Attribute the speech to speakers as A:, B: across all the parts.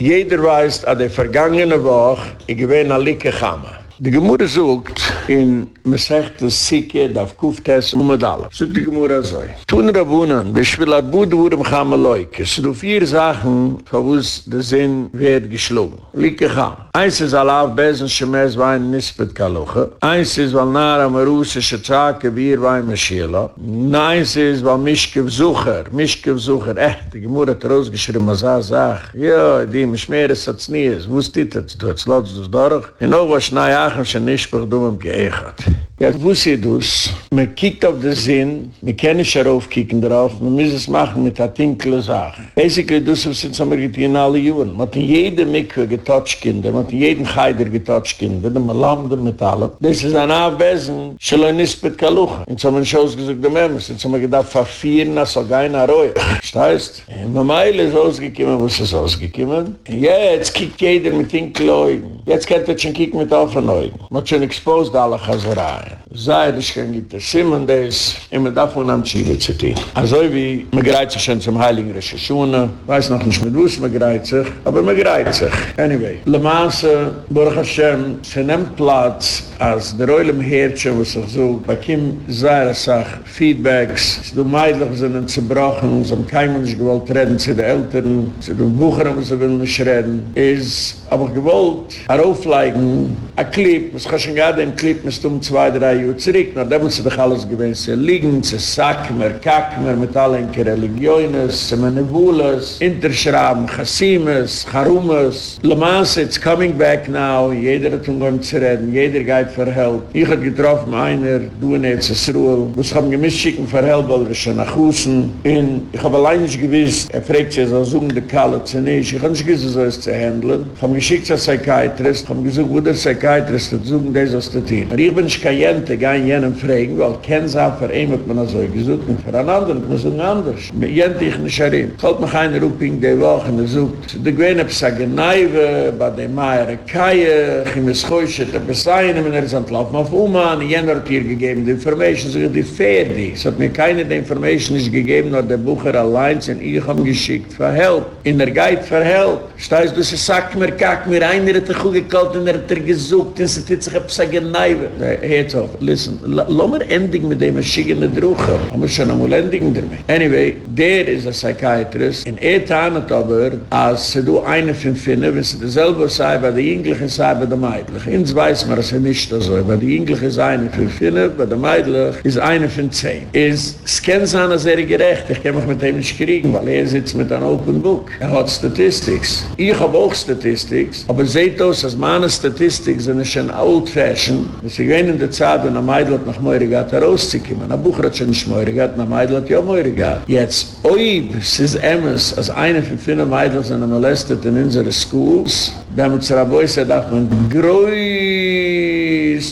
A: Jeder weiß, an der vergangene Woche, ich gewähne an Lieke Chama. Die Gemüse sucht in mesecht de sike Daf kuftes um medal so die gemora zoi tun rabunan de shvilat bud wurd um leuke so de vier sachen verwus de sin wer geschlagen lik ga eins is alaf besen shmez vayn nispet kaloche eins is wal nara maruse shtak bir vay meshela nays is wal mishke vzucher mishke vzucher eh de gemora troz geshir maza zach yo di mishmer es tsnies wus dit tsdots lots dos dorch in ogosh nayach shnish per dumem ge geächert. Ja, wo sie das? Man kiegt auf den Sinn, man kann nicht darauf kicken drauf, man muss es machen mit der Tinkle Sache. Basically, das sind so mir in alle Juren. Man hat in jedem Mikve getotcht Kinder, man hat in jedem Heider getotcht Kinder, man landet mit allem. Das ist ein Abwesen, schon ein Nispet Kalucha. Und so haben wir schon ausgesucht, die Mämmes, und so wir gedacht, verfieren, das soll nicht ruhig. Das heißt, in Meile ist ausgekommen, wo es ist ausgekommen. Jetzt kiegt jeder mit Tinkle Augen. Jetzt könnt ihr schon kicken mit offenen Augen. Man hat schon exposed alle Chazereien. Zai, das kann gibt es Simon des, immer davon am Chile tun. Also wie, man greift sich schon zum Heiligen Rishashuna, weiß noch nicht mit wo es man greift sich, aber man greift sich. Anyway, Le Mans, Baruch Hashem, sie nimmt Platz, als der Reul im Herzchen, was ich so, bei Kim Zaira sagt, Feedbacks, sie tun meidlich, sind zerbrochen, sie haben kein Mensch gewollt reden zu den Eltern, sie tun Bucher, sie will nicht reden, ist aber gewollt, heraufleigen, a Clip, was ich schon gerade im Clip, mit um zwei, drei Jahre zurück, na da muss doch alles gewinnt, sie liegen, sie sacken, mer kacken, mer mit allen Religionen, sie meine Wohles, Interschrauben, Chassimes, Charumes, Le Mans, it's coming back now, jeder hat umgegangen zu reden, jeder geht für Help. Ich hab getroffen, einer, du und jetzt ist Ruhe, was haben gemischt schicken für Help, weil wir schon nach Hause, und ich hab allein nicht gewiss, er fragt sich, so suchen die Kalle zu nicht, ich hab nicht gewiss, so ist zu handeln, ich hab geschickt als Psychiatrist, ich hab gesagt, wo der Psychiatrist hat, suchen das der Team. Aber ich bin nicht kein Jente, kein jenen fragen, weil kein Saat für ihn hat man so gesucht, und für einen anderen, man sucht anders. Mit Jente ich nicht erin. Ich halte mich eine Ruping die Woche, und er sucht, die Gwene besage Neive, bei der Meier Kaie, ich muss schäuze, der Besaine, und er ist entlaufen auf Oma, und jener hat hier gegeben, die Information, so die Ferdi. Es hat mir keine der Information nicht gegeben, nur der Bucher allein, und ich habe geschickt für Help. In der Guide für Help. Steiß, du sie sagt mir, kack mir, einer hat er gut gekalt, und er hat er gesucht, und sie hat sich besage Neive. Heet auf, listen, lass mir ending mit dem schickende Druche. Aber schon einmal ending damit. Anyway, der ist ein Psychiatrist. In er tarnet aber, als du eine von Finnen, wenn sie dasselbe sei, bei der Jüngliche sei, bei der Meidlich. Ins weiß man, dass er nicht so. Bei der Jüngliche ist eine von Finnen, bei der Meidlich ist eine von Zehn. Ist, es kann sein, dass er gerecht. Ich kann mich mit ihm nicht kriegen, weil er sitzt mit einem Open Book. Er hat Statistics. Ich habe auch Statistics, aber seht aus, dass meine Statistics sind schon old-fashioned. Sie gehen in der Zeit, wenn ein Meidl hat nach Meurigat herauszukommen. Ein Buch hat schon nicht Meurigat, ein Meidl hat ja Meurigat. Jetzt, oi, es ist Emmes, als eine von vielen Meidl sind molestet in unsere Schools, damit es Raboi sagt, dass man größt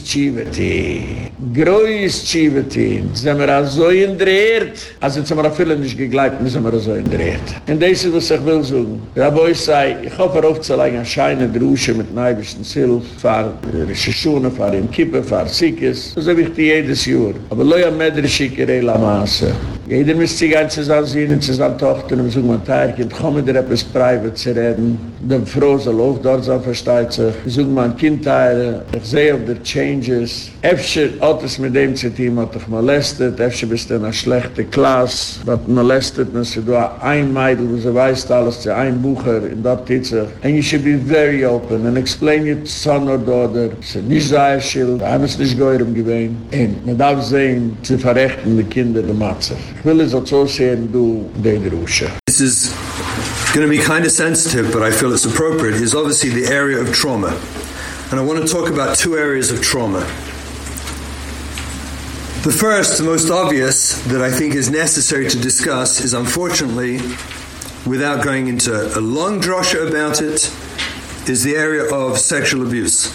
A: Chiveti. Größt Chiveti. Sind wir so in der Erd. Also sind wir viele nicht gegleibt, sind wir so in der Erd. Und das ist, was ich will sagen. Raboi sagt, ich hoffe, aufzulegen, ein scheine Drusche mit neibischen Zilf, fahr Rishishunen, fahr im Kippe, fahr Sikis. Das ist wichtig jedes Jahr. Aber loja Medrischike, Reila Maße. Jeder müsste sich ein zusammen sehen, zusammen Tochter, und so man teilt, und kommen dir etwas private zu reden. Der Frau soll auch dort sein, versteht sich. Ich suche mein Kind ich sehe auf die Changes. Efter hat es mit dem zu tun, hat dich molestet, efter bist du in einer schlechten Klasse, wird molestet, sie du ein Mädel, wo sie weiß alles, sie ein Bucher, in geht sich. And you should be very open, and explain to son or daughter, sie nicht sei schild, haben es nicht geüren gewesen. Und man darf sehen, zu verrechten die Kinder der Matze. Ich will es auch so sehen, du, den Rusche.
B: This is going to be kind of sensitive, but I feel it's appropriate, is obviously the area of trauma. And I want to talk about two areas of trauma. The first, the most obvious, that I think is necessary to discuss is unfortunately, without going into a long drosha about it, is the area of sexual abuse.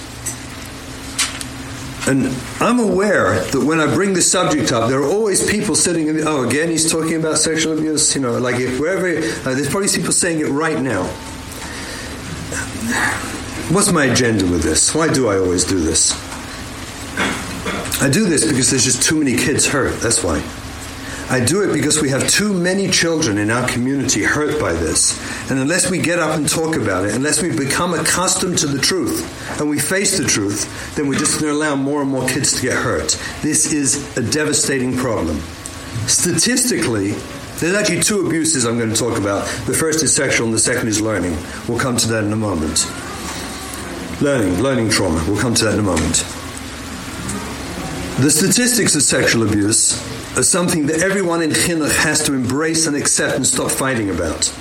B: And I'm aware that when I bring the subject up, there are always people sitting in the, oh, again, he's talking about sexual abuse, you know, like if wherever, uh, there's probably people saying it right now. What's my agenda with this? Why do I always do this? I do this because there's just too many kids hurt, that's why. I do it because we have too many children in our community hurt by this. And unless we get up and talk about it, unless we become accustomed to the truth and we face the truth, then we're just going to allow more and more kids to get hurt. This is a devastating problem. Statistically, there's actually two abuses I'm going to talk about. The first is sexual and the second is learning. We'll come to that in a moment. Learning, learning trauma. We'll come to that in a moment. The statistics of sexual abuse are something that everyone in chinuch has to embrace and accept and stop fighting about.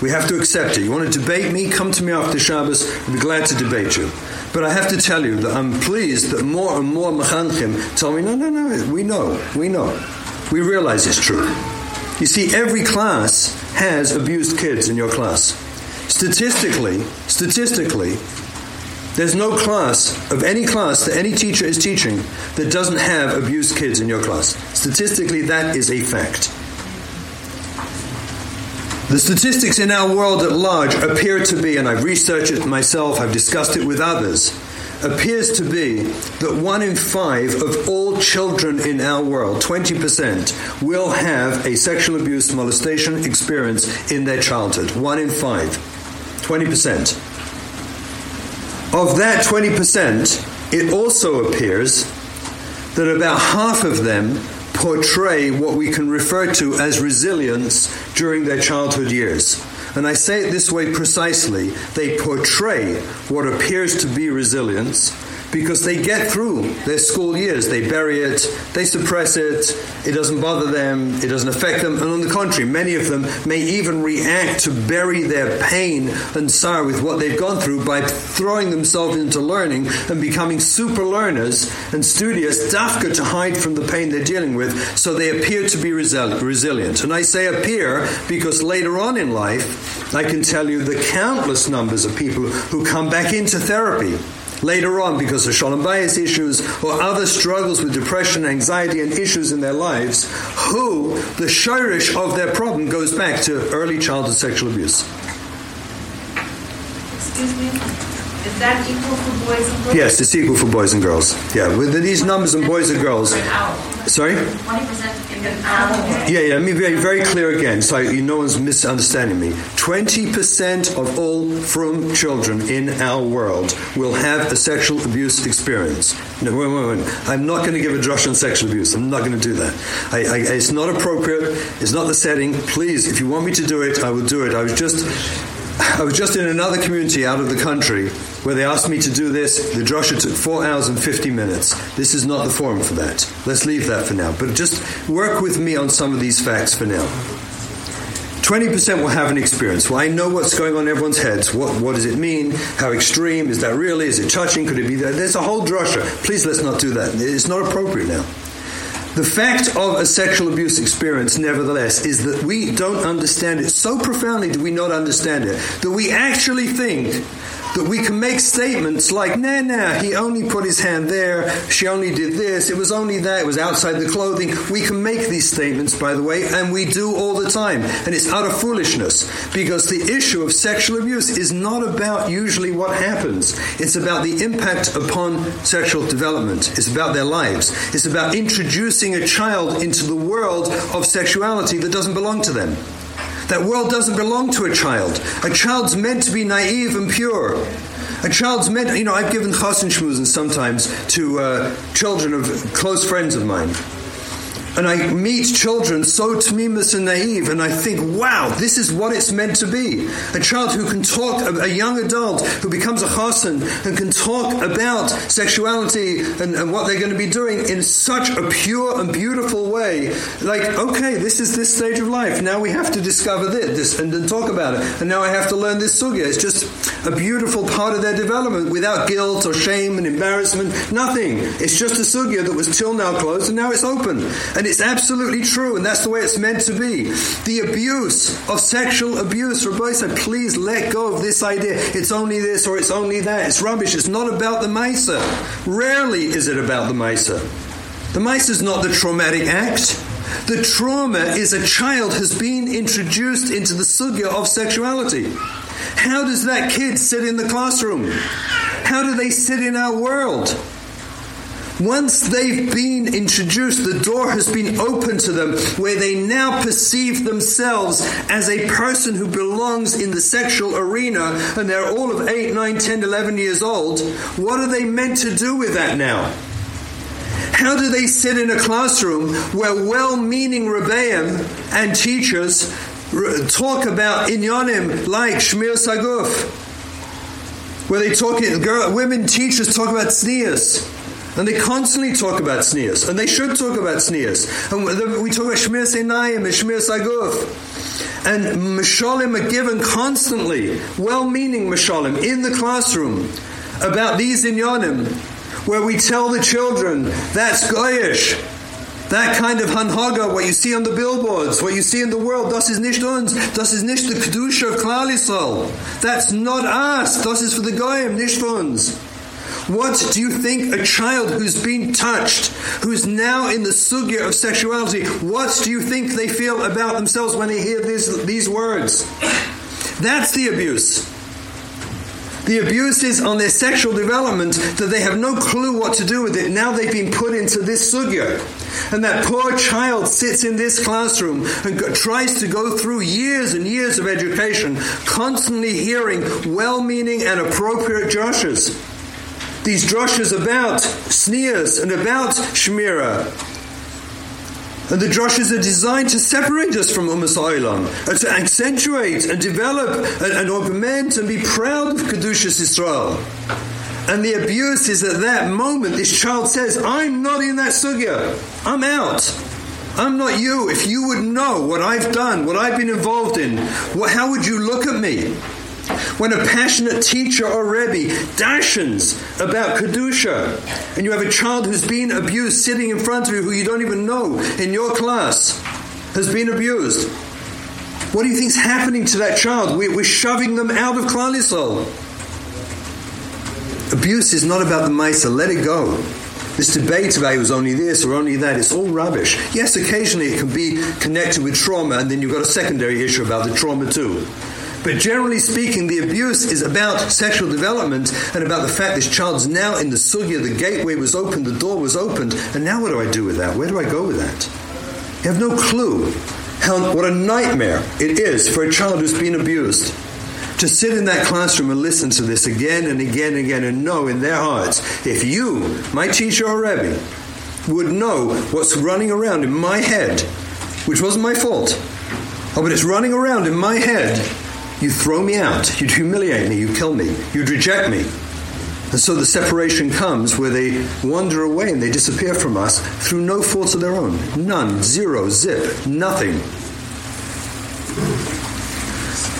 B: We have to accept it. You want to debate me? Come to me after Shabbos. I'll be glad to debate you. But I have to tell you that I'm pleased that more and more mechanchim tell me, no, no, no, we know, we know. We realize it's true. You see, every class has abused kids in your class. Statistically, statistically, there's no class of any class that any teacher is teaching that doesn't have abused kids in your class. Statistically, that is a fact. The statistics in our world at large appear to be, and I've researched it myself, I've discussed it with others, appears to be that one in five of all children in our world, 20%, will have a sexual abuse molestation experience in their childhood. One in five. 20%. Of that 20%, it also appears that about half of them portray what we can refer to as resilience during their childhood years. And I say it this way precisely they portray what appears to be resilience because they get through their school years. They bury it, they suppress it, it doesn't bother them, it doesn't affect them. And on the contrary, many of them may even react to bury their pain and sorrow with what they've gone through by throwing themselves into learning and becoming super learners and studious, dafka to hide from the pain they're dealing with, so they appear to be resilient. And I say appear because later on in life, I can tell you the countless numbers of people who come back into therapy later on because of shalom bayis issues or other struggles with depression, anxiety, and issues in their lives, who the shirish of their problem goes back to early childhood sexual abuse.
C: Excuse me? Is that equal for boys and girls?
B: Yes, it's equal for boys and girls. Yeah, with these numbers on boys and girls. Sorry?
C: 20% in an hour.
B: Yeah, yeah, let me be very, clear again so no one's misunderstanding me. 20% of all from children in our world will have a sexual abuse experience. No, wait, wait, wait. I'm not going to give a drush on sexual abuse. I'm not going to do that. I, I, it's not appropriate. It's not the setting. Please, if you want me to do it, I will do it. I was just I was just in another community out of the country where they asked me to do this. The drosha took four hours and 50 minutes. This is not the forum for that. Let's leave that for now. But just work with me on some of these facts for now. 20% will have an experience. Well, I know what's going on in everyone's heads. What, what does it mean? How extreme? Is that really? Is it touching? Could it be that? There's a whole drosha. Please let's not do that. It's not appropriate now. The fact of a sexual abuse experience, nevertheless, is that we don't understand it. So profoundly do we not understand it that we actually think we can make statements like, nah, nah, he only put his hand there, she only did this, it was only that, it was outside the clothing. We can make these statements, by the way, and we do all the time. And it's utter foolishness because the issue of sexual abuse is not about usually what happens, it's about the impact upon sexual development, it's about their lives, it's about introducing a child into the world of sexuality that doesn't belong to them. That world doesn't belong to a child. A child's meant to be naive and pure. A child's meant, you know, I've given chasen shmuzin sometimes to uh, children of close friends of mine. And I meet children so tmimus and naive, and I think, wow, this is what it's meant to be. A child who can talk, a young adult who becomes a chasen and can talk about sexuality and, and what they're going to be doing in such a pure and beautiful way. Like, okay, this is this stage of life. Now we have to discover this, this and then talk about it. And now I have to learn this sugya. It's just a beautiful part of their development without guilt or shame and embarrassment. Nothing. It's just a sugya that was till now closed and now it's open. And it's absolutely true, and that's the way it's meant to be. The abuse of sexual abuse, Rabbi said, please let go of this idea. It's only this or it's only that. It's rubbish. It's not about the Maisa. Rarely is it about the Maisa. The Maisa is not the traumatic act. The trauma is a child has been introduced into the sugya of sexuality. How does that kid sit in the classroom? How do they sit in our world? Once they've been introduced, the door has been opened to them where they now perceive themselves as a person who belongs in the sexual arena and they're all of 8, 9, 10, 11 years old. What are they meant to do with that now? How do they sit in a classroom where well meaning rebbeim and teachers talk about inyanim like Shmir Saguf? Where they talk, women teachers talk about tznius. And they constantly talk about tznius. And they should talk about tznius. And we talk about Shmiras Einayim and Shmir Saguf. And Mishalim are given constantly, well meaning Mishalim, in the classroom about these inyanim where we tell the children, that's Goyish. That kind of hanhaga, what you see on the billboards, what you see in the world, das is nicht uns, das is nicht the Kedusha of Klal Yisrael. That's not us, das is for the Goyim, nicht for uns. What do you think a child who's been touched, who's now in the sugya of sexuality, what do you think they feel about themselves when they hear these, these words? That's the abuse. The abuse is on their sexual development that they have no clue what to do with it. Now they've been put into this sugya. And that poor child sits in this classroom and tries to go through years and years of education, constantly hearing well meaning and appropriate drushes. These drushes about tznius and about shmira and the drushes are designed to separate us from Umas Olam, and to accentuate and develop and, and, augment and be proud of Kedushas Israel. And the abuse is at that moment, this child says, I'm not in that sugya. I'm out. I'm not you. If you would know what I've done, what I've been involved in, what, how would you look at me? When a passionate teacher or Rebbe dashens about Kedusha, and you have a child who's been abused sitting in front of you who you don't even know in your class has been abused, what do you think is happening to that child? We're, shoving them out of Klal. Abuse is not about the Maisa. Let it go. This debate about it was only this or only that, it's all rubbish. Yes, occasionally it can be connected with trauma, and then you've got a secondary issue about the trauma too. But generally speaking, the abuse is about sexual development and about the fact this child's now in the sugya, the gateway was opened, the door was opened, and now what do I do with that? Where do I go with that? You have no clue how, what a nightmare it is for a child who's been abused to sit in that classroom and listen to this again and again and again and know in their hearts, if you, my teacher or Rebbe, would know what's running around in my head, which wasn't my fault, oh, but it's running around in my head you throw me out. You'd humiliate me. You'd kill me. You'd reject me. And so the separation comes where they wander away and they disappear from us through no faults of their own. None. Zero. Zip. Nothing.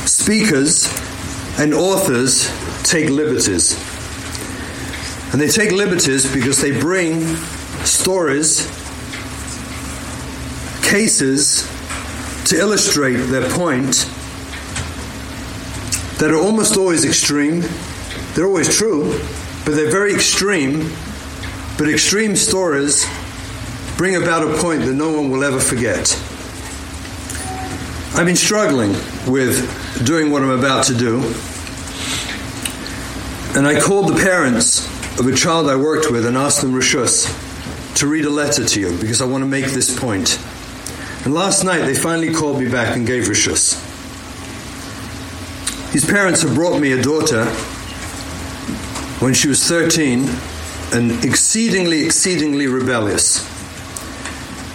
B: Speakers and authors take liberties. And they take liberties because they bring stories, cases to illustrate their point that are almost always extreme. They're always true, but they're very extreme. But extreme stories bring about a point that no one will ever forget. I've been struggling with doing what I'm about to do. And I called the parents of a child I worked with and asked them Rishus to read a letter to you because I want to make this point. And last night they finally called me back and gave Rishus. His parents had brought me a daughter when she was 13 and exceedingly, exceedingly rebellious.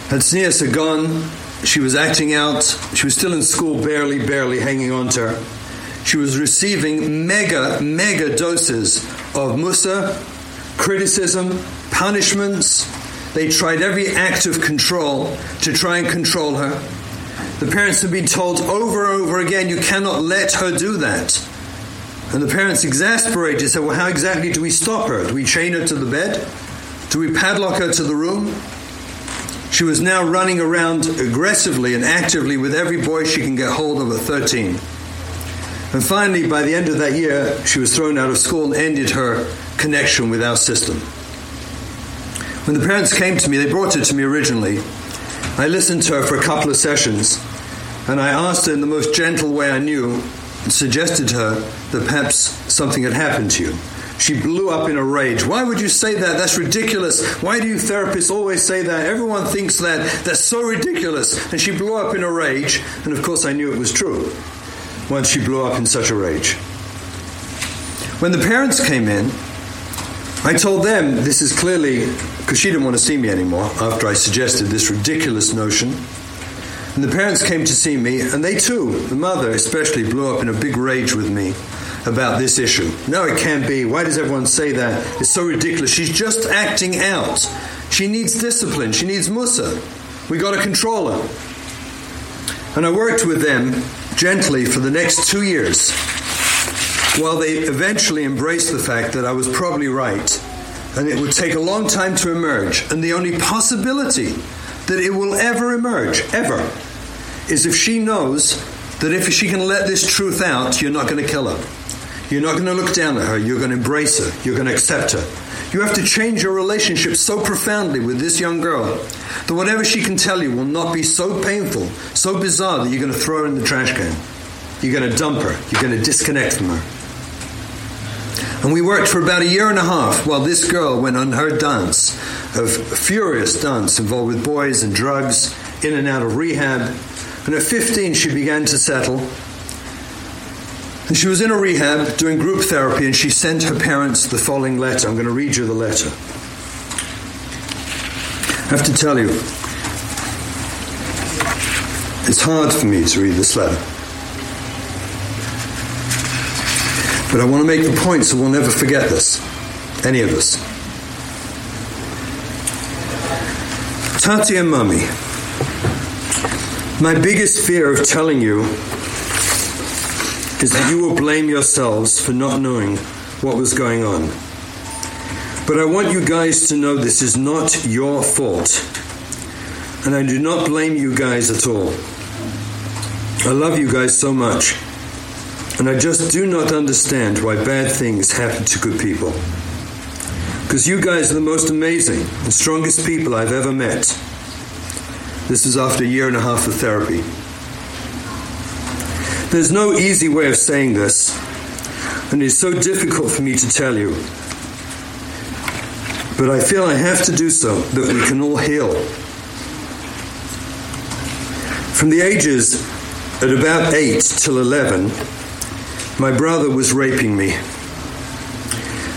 B: Had Sneas had gone, she was acting out, she was still in school, barely, barely hanging on to her. She was receiving mega, mega doses of musa, criticism, punishments. They tried every act of control to try and control her. The parents have been told over and over again, you cannot let her do that. And the parents, exasperated, said, Well, how exactly do we stop her? Do we chain her to the bed? Do we padlock her to the room? She was now running around aggressively and actively with every boy she can get hold of at 13. And finally, by the end of that year, she was thrown out of school and ended her connection with our system. When the parents came to me, they brought her to me originally I listened to her for a couple of sessions, and I asked her in the most gentle way I knew, suggested to her that perhaps something had happened to you. she blew up in a rage. Why would you say that? That's ridiculous. Why do you therapists always say that? Everyone thinks that. That's so ridiculous. And she blew up in a rage. And of course, I knew it was true once she blew up in such a rage. When the parents came in, I told them this is clearly because she didn't want to see me anymore after I suggested this ridiculous notion. And the parents came to see me, and they too, the mother especially, blew up in a big rage with me about this issue. No, it can't be. Why does everyone say that? It's so ridiculous. She's just acting out. She needs discipline. She needs musa. We got to control her. And I worked with them gently for the next two years while they eventually embraced the fact that I was probably right and it would take a long time to emerge. And the only possibility that it will ever emerge, ever, is if she knows that if she can let this truth out, you're not going to kill her. You're not going to look down at her. You're going to embrace her. You're going to accept her. You have to change your relationship so profoundly with this young girl that whatever she can tell you will not be so painful, so bizarre that you're going to throw her in the trash can. You're going to dump her. You're going to disconnect from her. And we worked for about a year and a half while this girl went on her dance, of furious dance involved with boys and drugs, in and out of rehab. And at 15, she began to settle and she was in a rehab doing group therapy, and she sent her parents the following letter. I'm going to read you the letter. I have to tell you, it's hard for me to read this letter. But I want to make the point so we'll never forget this, any of us. Tati and Mummy, my biggest fear of telling you is that you will blame yourselves for not knowing what was going on. But I want you guys to know this is not your fault. And I do not blame you guys at all. I love you guys so much. And I just do not understand why bad things happen to good people. Because you guys are the most amazing and strongest people I've ever met. This is after a year and a half of therapy. There's no easy way of saying this, and it's so difficult for me to tell you. But I feel I have to do so that we can all heal. From the ages at about 8 till 11, my brother was raping me.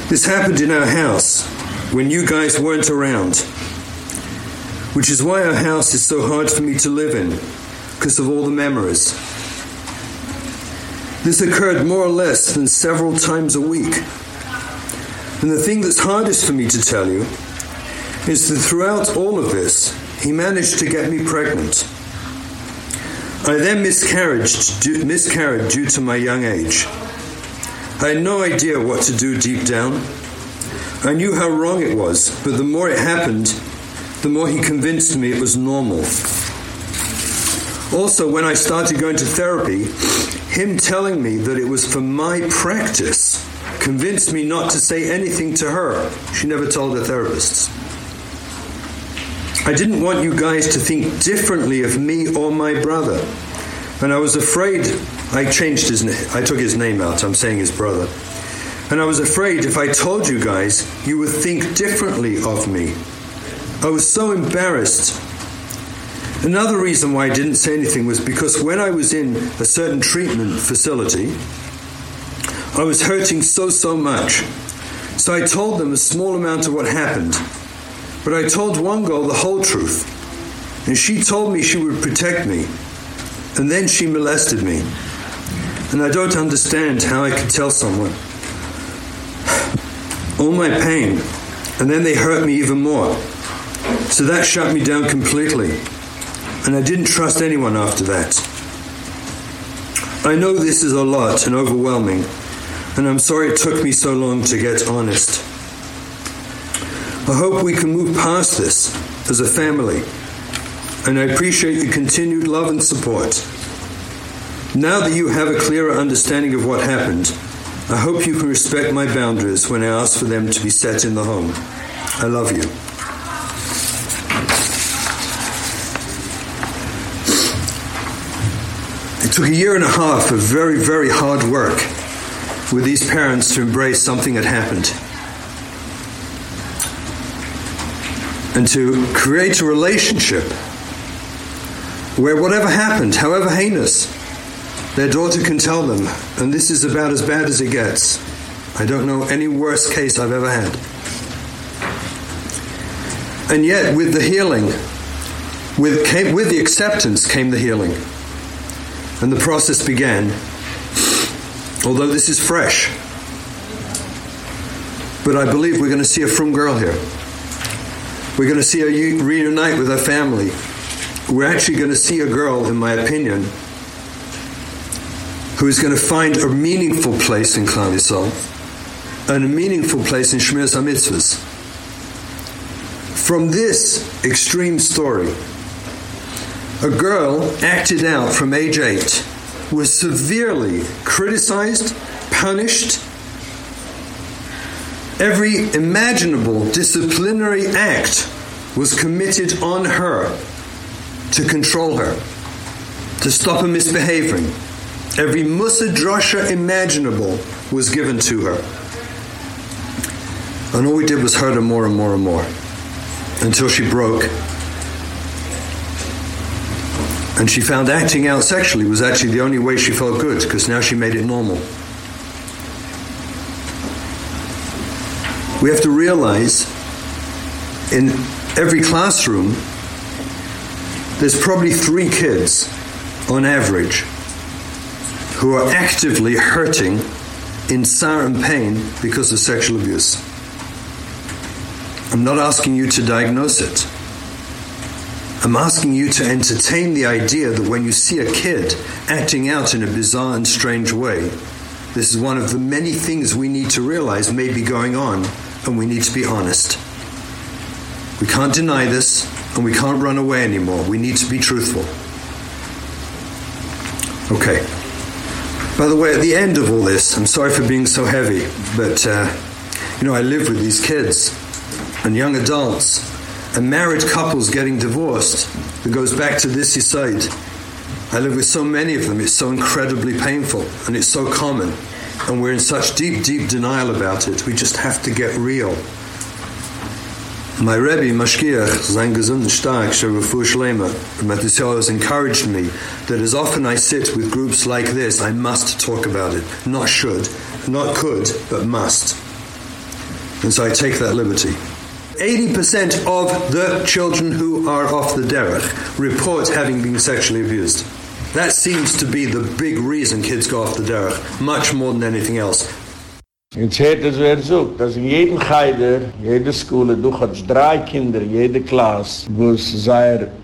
B: This happened in our house when you guys weren't around, which is why our house is so hard for me to live in because of all the memories. This occurred more or less than several times a week. And the thing that's hardest for me to tell you is that throughout all of this, he managed to get me pregnant. I then miscarried, miscarried due to my young age. I had no idea what to do deep down. I knew how wrong it was, but the more it happened, the more he convinced me it was normal. Also, when I started going to therapy, him telling me that it was for my practice convinced me not to say anything to her. She never told her therapists. I didn't want you guys to think differently of me or my brother. And I was afraid I changed his name. I took his name out. I'm saying his brother. And I was afraid if I told you guys, you would think differently of me. I was so embarrassed Another reason why I didn't say anything was because when I was in a certain treatment facility, I was hurting so, so much. So I told them a small amount of what happened. But I told one girl the whole truth. And she told me she would protect me. And then she molested me. And I don't understand how I could tell someone. All my pain. And then they hurt me even more. So that shut me down completely and I didn't trust anyone after that. I know this is a lot and overwhelming, and I'm sorry it took me so long to get honest. I hope we can move past this as a family, and I appreciate your continued love and support. Now that you have a clearer understanding of what happened, I hope you can respect my boundaries when I ask for them to be set in the home. I love you. Took a year and a half of very, very hard work with these parents to embrace something that happened. And to create a relationship where whatever happened, however heinous, their daughter can tell them, and this is about as bad as it gets. I don't know any worse case I've ever had. And yet, with the healing, with, came, with the acceptance came the healing. And the process began, although this is fresh. But I believe we're going to see a from girl here. We're going to see her reunite with her family. We're actually going to see a girl, in my opinion, who is going to find a meaningful place in Klal Yisrael and a meaningful place in Shmiras HaMitzvahs. From this extreme story, a girl acted out from age eight was severely criticized, punished. Every imaginable disciplinary act was committed on her to control her, to stop her misbehaving. Every musa drasha imaginable was given to her. And all we did was hurt her more and more and more until she broke. And she found acting out sexually was actually the only way she felt good because now she made it normal. We have to realize in every classroom, there's probably three kids on average who are actively hurting in sorrow and pain because of sexual abuse. I'm not asking you to diagnose it. I'm asking you to entertain the idea that when you see a kid acting out in a bizarre and strange way, this is one of the many things we need to realize may be going on, and we need to be honest. We can't deny this, and we can't run away anymore. We need to be truthful. Okay. By the way, at the end of all this, I'm sorry for being so heavy, but uh, you know, I live with these kids and young adults and married couples getting divorced. It goes back to this side. I live with so many of them. It's so incredibly painful and it's so common. And we're in such deep, deep denial about it. We just have to get real. My Rebbe, Mashgiach, sein gesund stark, Sherefu Shlema, Matisyahu has encouraged me that as often I sit with groups like this, I must talk about it. Not should, not could, but must. And so I take that liberty. 80% of the children who are off the derech report having been sexually abused. That seems to be the big reason kids go off the derech, much more than anything else.
A: Jetzt hätte es wer sucht, dass in jedem Heider, jede Schule, du hast drei Kinder, jede Klasse, wo es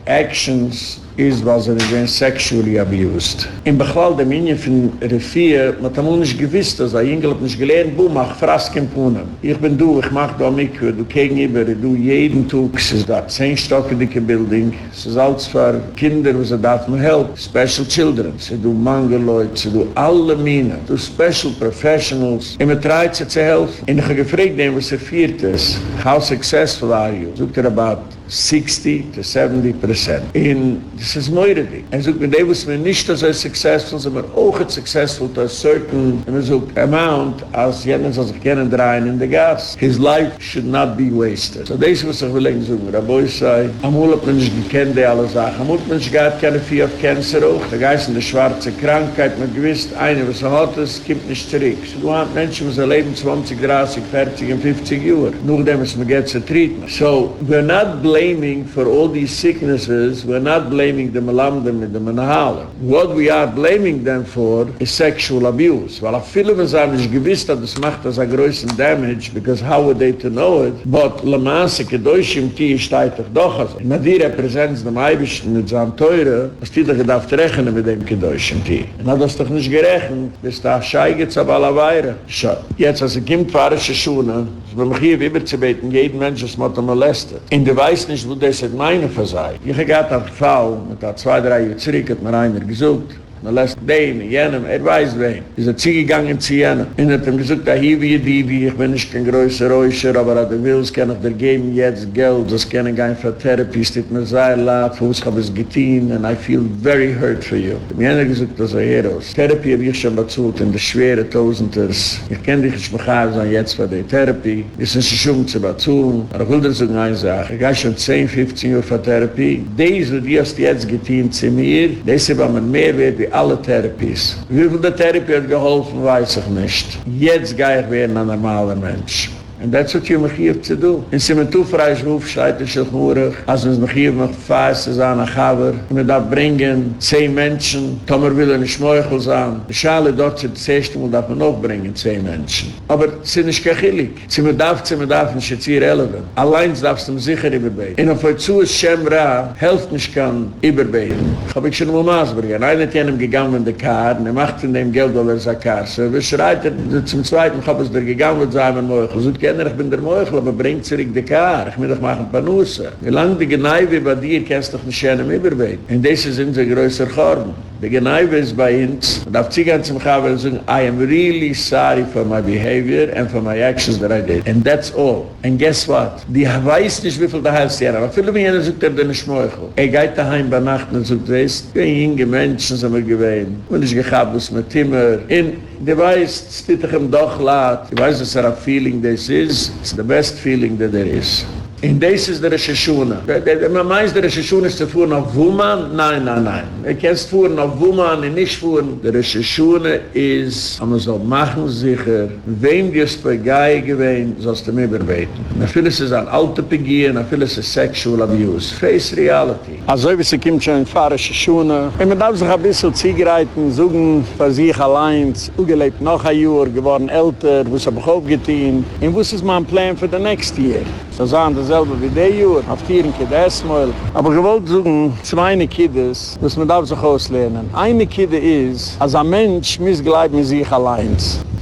A: Actions is was er again sexually abused. In Bechlal der Minion von Refie, man hat nicht gewiss, dass er Engel hat nicht gelernt, bu mach frasken Puhnen. Ich bin du, ich mach da Miku, du gegenüber, du jeden Tag, es ist da zehn Stocke dicke Building, es ist alles für Kinder, wo sie darf man help, special children, sie du Mangeloid, sie du alle Minen, du special professionals, immer treit sie zu helfen. Ich habe gefragt, was er viert ist, how successful are you? Sogt er about 60 to 70 percent. In, this is moiredig. Er sucht mit dem, was wir nicht so successful sind, aber auch successful to a certain, er sucht amount, als jenen soll sich kennen drehen in der Gas. His life should not be wasted. So des muss ich will eng suchen. Rabeu sei, amul hat man nicht gekennt, die alle Sachen. Amul hat man nicht gehabt, keine Vier auf Cancer auch. Da geist in der schwarze Krankheit, man gewiss, eine, was er hat, es kommt nicht zurück. So du hast Menschen, was er leben 20, 30, 40 und 50 Uhr. dem es mir geht zu treatment. So, we're not blessed blaming for all these sicknesses, we're not blaming the Malamdim and the Manahalim. What we are blaming them for is sexual abuse. Weil auch viele von sagen, ich gewiss, dass das macht das a größten damage, because how would they to know it? But La Masse, ke Deutsch im Kie, steht doch doch also. Na die repräsenz dem Eibischen mit seinem Teure, was die doch gedacht rechnen mit dem ke Deutsch im Kie. Na das doch nicht gerechnet, bis da scheigitz ab aller Weire. Schau. Jetzt, als ich kim fahrische Schuhe, wenn mich hier überzubeten, jeden Mensch, muss er molestet. In der Weiß nicht, wo das ist meine Versei. Ich habe gerade einen Fall, mit der zwei, drei Jahre zurück, hat mir einer gesucht, Man lässt den, jenem, er weiß wen. Ist er ziegegangen zu jenem. Und hat ihm gesagt, ah, hier wie die, wie ich bin nicht kein größer Räuscher, aber er will, es kann ich dir geben jetzt Geld, das kann ich für Therapie, tut mir sehr leid, für uns habe ich es getan, and I feel very hurt for you. Mir hat gesagt, das ist ein Heros. Therapie habe ich schon bezahlt in der schwere Tausenders. Ich kenne dich, ich mache also jetzt für die Therapie. Ist ein Schum zu bezahlen. Aber ich will dir sagen, eine Sache. Ich gehe schon 10, 15 Uhr für Therapie. Diese, die hast jetzt getan zu mir, diese war mir mehr wert wie alle Therapies. Wie viel der Therapie hat geholfen, weiß ich nicht. Jetzt gehe ich werden ein normaler Mensch. And that's what you have to do. In Simen Tufreis ruf, schreit er sich murig, als uns noch hier noch feiss ist an der Chaber, und er darf bringen zehn Menschen, Tomer will er nicht Meuchel sein. Die Schale dort sind das erste Mal darf man noch bringen zehn Menschen. Aber es ist nicht gechillig. Simen darf, Simen darf nicht jetzt hier relevant. Allein darfst du sicher überbeten. Und auf euch zu ist Shem Ra, helft nicht kann überbeten. Ich hab ich schon mal maßbringen. Einer hat jenem gegangen in der Kar, und er macht von dem Geld, weil er sagt, wir schreit er zum Zweiten, ich hab es da gegangen mit seinem Meuchel. Kenner, ich bin der Meuchel, aber bringt zurück die Kar. Ich muss doch machen Nusser. Wie lange die Gneiwe bei dir kannst du doch nicht schön im Überbein? Und das ist unser größer Korn. Die Gneiwe ist bei uns. Und auf die ganze Mchaber sagen, I am really sorry for my behavior and for my actions that I did. And that's all. And guess what? Die weiß nicht, wie viel da heißt die Aber viele Menschen sagt, er den Schmeuchel. Er geht daheim bei Nacht und sagt, weißt, wie jinge Menschen sind wir gewesen. Und ich gehabt, was mit Timmer. Und die weiß, es steht doch im Doch laut. Die weiß, dass er ein Feeling das is, it's the best feeling that there is. In this is Rosh Hashanah. Man meint, the Rosh Hashanah is to fuhren auf Wuman? Nein, nein, nein. Kann es fuhren auf Wuman und nicht fuhren. Rosh Hashanah is, aber soll machen sicher, wem die es bei Gai gewähnt, sollst du mir überbeten. Man fühlt es ist ein alter Pegier, man fühlt es ist sexual abuse. Face reality. Also wie sie kommt schon in Fahre Rosh Hashanah. Und man darf sich ein bisschen ziegereiten, suchen für sich allein, ugelebt noch ein Jahr, geworden älter, wo es aber aufgetein. Und was ist mein Plan für the next year? So sagen, dasselbe wie die Jür, auf Tieren geht erstmal. Aber ich wollte sagen, zwei Kiddes, dass man darf sich auslehnen. Eine Kidde ist, als ein Mensch missgleibt mit sich allein.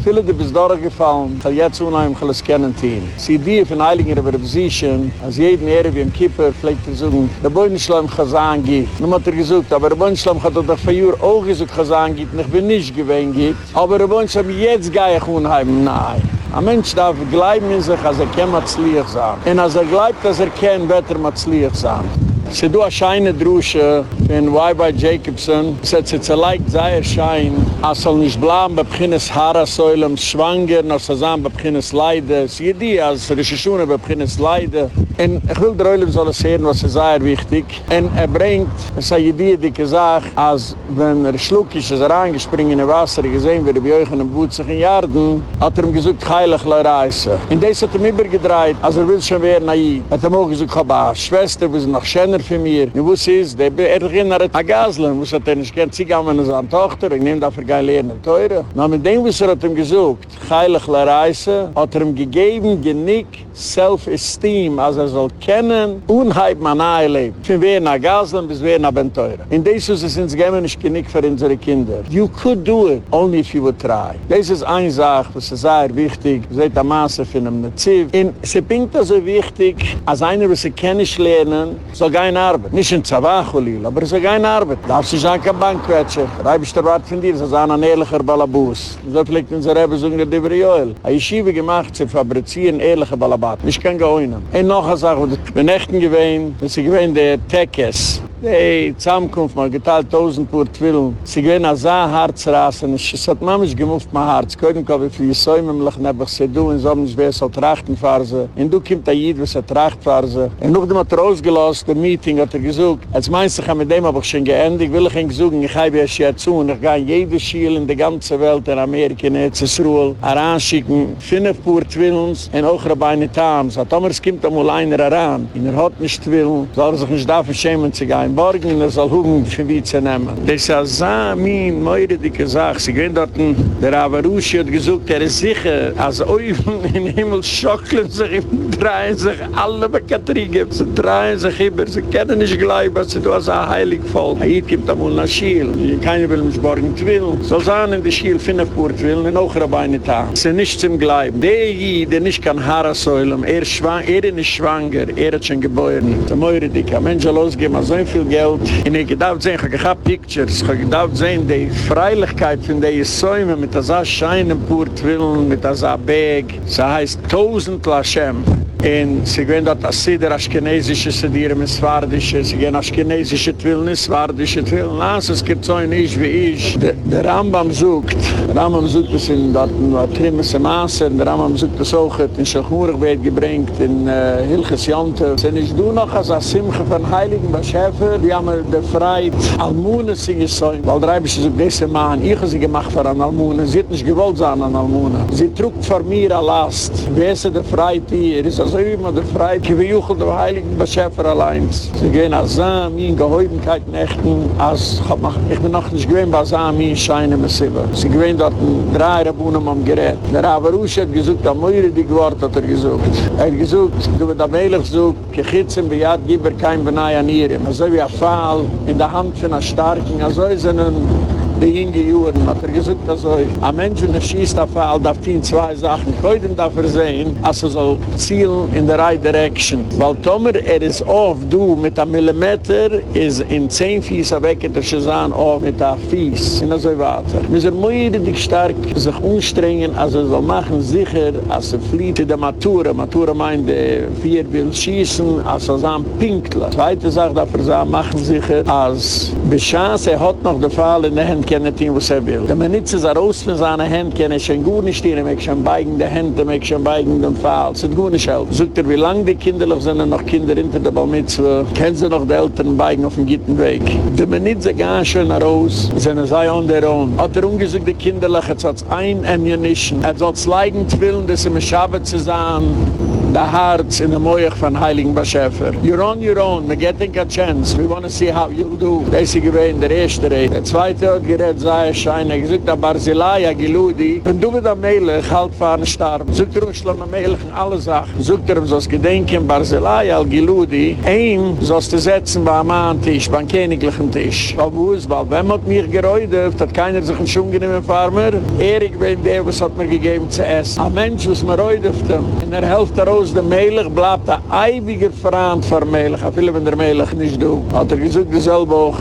A: Viele, die bis dort gefallen, kann jetzt unheimlich alles kennen. Sie die von Eiligen Reposition, als jeden Ehre wie ein Kipper, vielleicht zu sagen, der Bönschlamm Chazan gibt. Nun hat er gesagt, aber der Bönschlamm hat doch für Jür auch gesagt, Chazan gibt, und ich bin nicht gewähnt gibt. Aber der Bönschlamm jetzt gehe ich unheimlich nahe. Ein Mensch darf gleiben in sich, als er kann Matzliach sein. Und als er gleibt, als er kann, wird er Matzliach sein. Sie do a scheine drusche in Y.B. Jacobson. Sie hat sie zerleicht sei er schein. Er soll nicht blam, bebchines Haarasäulem, schwanger, no noch zusammen bebchines Leide. Sie die, als Rischischune bebchines Leide. En ich will der Oilem soll es hören, was se sei er wichtig. En er brengt, es sei je di, die gesagt, as wenn er schluck is, as er angespringen in Wasser, gesehen wird, bei euch in einem Boot sich in Jarden, hat er ihm gesagt, heilig le reise. In des hat er ihm übergedreht, as er will schon werden naiv. Hat er mir gesagt, ich hab a Schwester, wo sie noch schöner für mir. Und wo sie ist, der erinnert an ein Gaslen. Wo sie hat er nicht gern zieh an meine Tochter. Ich nehme dafür geil lernen teure. Na mit dem, was er hat ihm gesucht, heilig la reise, hat er ihm gegeben, genick, self-esteem, als er soll kennen, unheib man nahe leben. Von wer nach Gaslen bis wer nach Benteure. In Jesus ist es geben nicht genick für unsere Kinder. You could do it, only if you would try. Das ist eine Sache, was ist sehr wichtig. Seht am Maße von einem Naziv. Und sie pinkt so wichtig, als einer, was sie kennenlernen, soll gar keine Arbeit. Nicht in Zawachulil, aber es ist keine Arbeit. Darf sich an kein Bankquetscher. Reib ich der Wart von dir, es ist ein ehrlicher Balabus. So fliegt unser Rebbe so in der Diverioel. A Yeshiva gemacht, sie fabrizieren ehrliche Balabat. Nicht kein Geoinen. Ein noch Sache, wo die Benechten gewähnt, wo sie gewähnt der Tekes. Die Zusammenkunft, man geteilt tausend pur Twillen. Sie gehen an so ein Harzrasen. Es hat manchmal gemufft mein Harz. Können kann ich für die Säume im Lachen habe ich sie du und so es halt trachten fahren. Und du kommst da jeder, was tracht fahren. Und noch dem hat er ausgelost, der Meeting hat er gesucht. Als meinst du, mit dem ich schon geendet. Will ich ihn gesucht, ich habe ja zu. Und ich gehe in jede Schiele in der ganzen Welt, in Amerika, in Ezesruel, heranschicken, fünf pur Twillen und auch Rabbeine Tams. Hat damals kommt einmal einer heran. Und er hat nicht Twillen. Soll er sich nicht dafür schämen zu gehen. Morgen in der Salhugen für wie zu nehmen. Das ist so mein Meure, die gesagt Sie gehen dort, der Avarushi hat gesagt, er ist sicher, als Eufen in den Himmel schocklen sich, drehen sich alle Bekatriege, sie drehen sich immer, sie kennen nicht gleich, was sie da so heilig folgen. Hier es mal nach Schiel, keiner will mich morgen twillen. So sagen in der Schiel, fünf Purt twillen, in auch Rabbeine Tag. Sie sind nicht zum Gleiben. Der hier, der nicht kann Harasäulen, er ist er schwanger, er hat schon geboren. Ist Meure, die kann Menschen losgeben, so viel viel Geld. Und ich darf sehen, ich habe Pictures, ich darf sehen, die Freilichkeit von der Säume mit der Scheinen pur Twillen, mit der Bag. Sie heißt Tausend Lashem. En ze gwen dat as sider as chinesische sedieren mit swardische, ze gwen as chinesische twillen, swardische twillen. Lass es gibt so ein Isch wie ich. De Rambam sucht, Rambam sucht es in dat trimmese Maße, der Rambam sucht es auch, in Schachmurig wird gebringt, in uh, Hilges Jante. Sen ich du noch as Simche von Heiligen Beschäfer, die haben de Freit Almune singen sollen, weil der Reibisch ist auf diese Mann, ich sie gemacht für an Almune, sie hat nicht gewollt an Almune. Sie trug vor mir a Last. Wer ist der Freit das so wie man der Freit, wie juchelt der Heiligen Beschäfer allein. Sie gehen als Sami in Gehäubenkeit nächten, als ich bin noch nicht gewähnt bei Sami in Scheine Messiva. Sie gewähnt dort ein drei Rabunen am Gerät. Der Avarush hat gesucht, am Möire die Gewort hat er gesucht. Er hat gesucht, du wird am Melech gesucht, gechitzen, wie hat Gieber kein Benai an ihr. Also wie ein Fall in der Hand von einer Starken, also ist ein de hinge juren hat er gesagt also a mensch und er schießt auf all da fin zwei sachen heute darf er sehen als er soll zielen in der right direction. Weil Tomer er is off du mit a millimeter is in 10 fies a weg der Shazan off mit a fies. In so weiter. Wir sind dich stark sich unstrengen also er soll machen sicher als er flieht der Matura. Matura meint der vier will schießen als er sein Pinkler. Zweite Sache darf er machen sicher als Beschaß er hat noch der Fall in der Hand kennen tun, was er will. Wenn man nicht raus von seiner Hand ist schon gut nicht stehen, man kann beigen die Hände, man kann beigen den Fall. Das ist gut nicht helfen. Sogt er, wie lange die Kinder noch sind, noch Kinder hinter der Balmitzwe, kennen sie noch die Eltern beigen auf dem guten Weg. Wenn man nicht so ganz schön raus, sind sie on their own. Hat er ungesucht die Kinder, jetzt hat es ein Ammunition. Er soll es leidend willen, dass sie mit Schabbat zu sein, der Herz in der Meuch von Heiligen Beschäfer. You're on your own, we're getting a chance. We want to see how you'll do. Ist gewesen der erste Rede. Der zweite hat gerät, sei es schein. Er gesagt, der Barzilaya, Giludi. Wenn du mit der Melech halt fahren, starben. Sogt er schon mal Melech in alle Sachen. Sogt er uns das Gedenken, Barzilaya, Giludi. Ein, sollst du setzen bei einem anderen Tisch, beim königlichen Tisch. Weil wo ist, weil wenn man mir geräutet, hat keiner sich einen Schung genommen, Farmer. Erik, wenn der, was hat mir gegeben zu essen. Ein Mensch, was mir räutet, in der Hälfte aus dem Melech, bleibt der eiwiger Verant vor Melech. A viele, wenn der Melech nicht du. Hat er gesagt, dieselbe auch.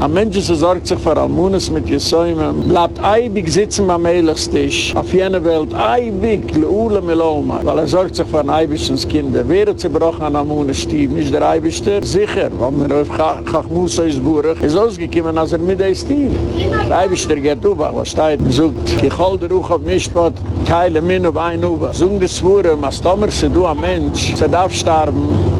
A: Ein Mensch, der sorgt sich vor Almunis mit Jesäumen, bleibt eibig sitzen beim Melechstisch, auf jener Welt, eibig, leule meloma, weil er sorgt sich von eibischens Kinder. Wer hat zerbrochen an Almunis Stieb? Nicht der Eibischter? Sicher, weil man auf Chachmusa ist Burig, ist ausgekommen, als er mit der Stieb. Der Eibischter geht über, was steht, sucht, ich hol der Ruch auf Mischbot, keile Min auf ein Uwe. Sung des Wure, was Tomer se du du deve estar.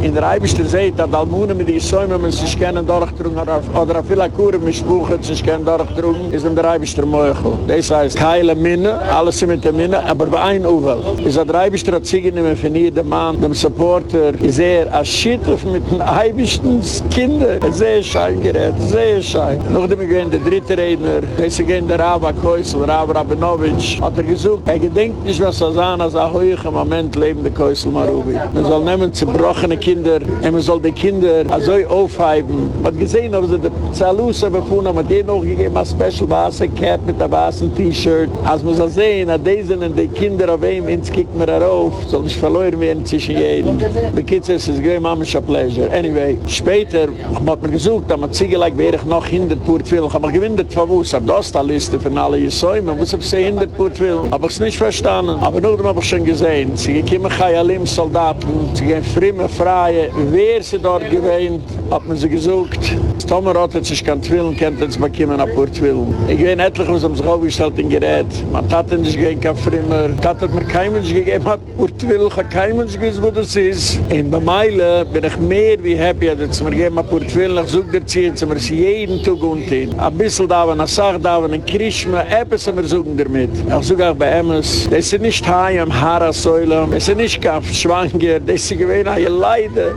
A: In der Eibischter seht, dass Almunis mit Jesäumen, man sich kennen, durchdrungen, oder auf viele Kuren, mich spuchen, sich kennen, durchdrungen, ist ein Dreibischter Meuchel. Das heißt, keine Minne, alles sind mit der Minne, aber bei einem Uwel. Ist ein Dreibischter hat sich nicht mehr von hier, der Mann, dem Supporter, ist er Schittef mit den Eibischten Kinder. Sehr schein gerät, sehr schein. Noch dem gehen der dritte Redner, das ist der Rava Keusel, Rava Rabinowitsch, hat er gesucht, er gedenkt nicht, was er sah, als er hoch im Moment lebende Keusel Marubi. Man soll nehmen zerbrochene Kinder, und man soll die Kinder so aufheiben. Man hat gesehen, ob sie die Zalusa befunden haben, hat die noch gegeben, als Special Wasser Cap mit der Wasser T-Shirt. Als man soll sehen, dass diese und die Kinder auf ihm ins kicken wir darauf, soll nicht verloren werden zwischen jedem. Die Kids ist es great mamischer Pleasure. Anyway, später hat man gesucht, dass man ziegelag wäre ich noch hinter Purtwil. Ich habe gewinnt von wo, es hat das da Liste von allen. Man muss auf sie hinter Purtwil. Hab ich's nicht verstanden. Aber nur habe ich schon gesehen. Sie kommen Chayalim Soldaten, sie gehen frimme, freie. Wer sie dort gewinnt, hat man sie gesucht. Tomer hat sich kein Twillen, kennt uns bekommen ab Purtwil. Ich weiß etlich, was haben sich aufgestellt in Gerät. Man hat nicht gehen, kein Frimmer. Das hat mir kein Mensch gegeben, hat Purtwil, hat kein Mensch gewiss, wo das ist. In Bemeile bin ich mehr wie happy, dass wir gehen ab Purtwil, ich suche dir ziehen, dass wir es jeden Tag unten. Ein bisschen da, eine Sache da, ein Krishma, etwas wir suchen damit. Ich suche auch bei Emmes. Das ist nicht Hai am Harasäule, das ist nicht gar Schwanger, das ist gewähne, ein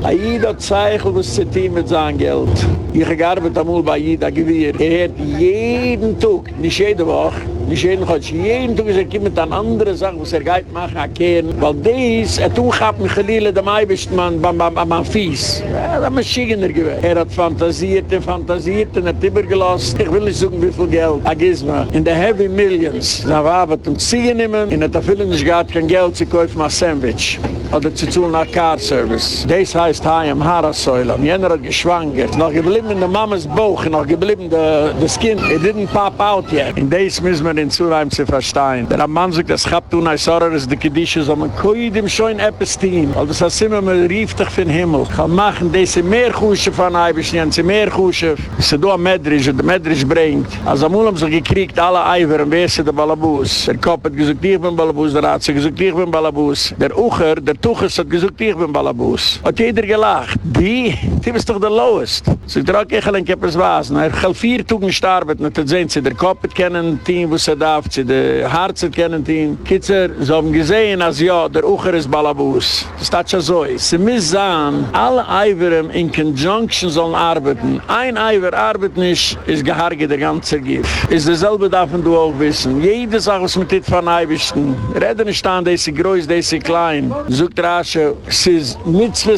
A: Ein jeder Zeichel, was sie tun mit seinem Geld. Ich gearbeitet einmal bei jeder Gewirr. Er hat jeden Tag, nicht jede Woche, nicht jeden Tag, jeden Tag ist er kommt an andere Sachen, was er geht machen, erkehren. Weil dies, er tun hat mich geliehle, dem Eibischten Mann, beim, beim, beim, beim Fies. Ja, da muss ich ihn Er hat fantasiert und fantasiert und hat übergelost. Ich will nicht suchen, wie viel Geld. Er in der Heavy Millions. Da war aber zum Ziehen nehmen, in der Tafel nicht gehabt, kein Geld zu kaufen, ein Sandwich. Oder zu tun nach Car Service. Das heißt, Hai am Harasäule. Jener hat geschwankert. Noch geblieben in der Mamas Bauch, noch geblieben de Skin. It didn't pop out yet. In das müssen wir in Zuheim zu verstehen. Der Mann sagt, das du nach Sorer, das die Kedische, so man koi dem schon etwas tun. Weil das heißt immer, man rief dich den Himmel. Kann machen, diese Meerkusche von Eibisch, die Meerkusche. Das ist ein Medrisch, der Medrisch bringt. Als am Ulam sich gekriegt, alle Eiver, und wer ist der Balabus? Der Kopf hat gesagt, ich bin Balabus, der Arzt hat gesagt, ich bin Balabus. Der Ucher, der Tuches hat gesagt, ich bin Balabus. Hat jeder gelacht. Die? Die bist doch der Lowest. So ich trage ich ein Keppers was. Er hat vier Tugen starben, und dann sehen sie, der Kopf kennen, Team, wo sie darf, sie der hat kennen, Team. Kitzer, so haben gesehen, als ja, der Ucher ist Balabus. Das ist schon so. Sie müssen sagen, alle Eiver in Conjunction sollen arbeiten. Ein Eiver arbeitet nicht, ist geharge der ganze Gif. Ist dasselbe darf du auch wissen. Jede Sache, was mit dit von Eibischten. Reden nicht an, desi groß, desi klein. Sogt rasche, es ist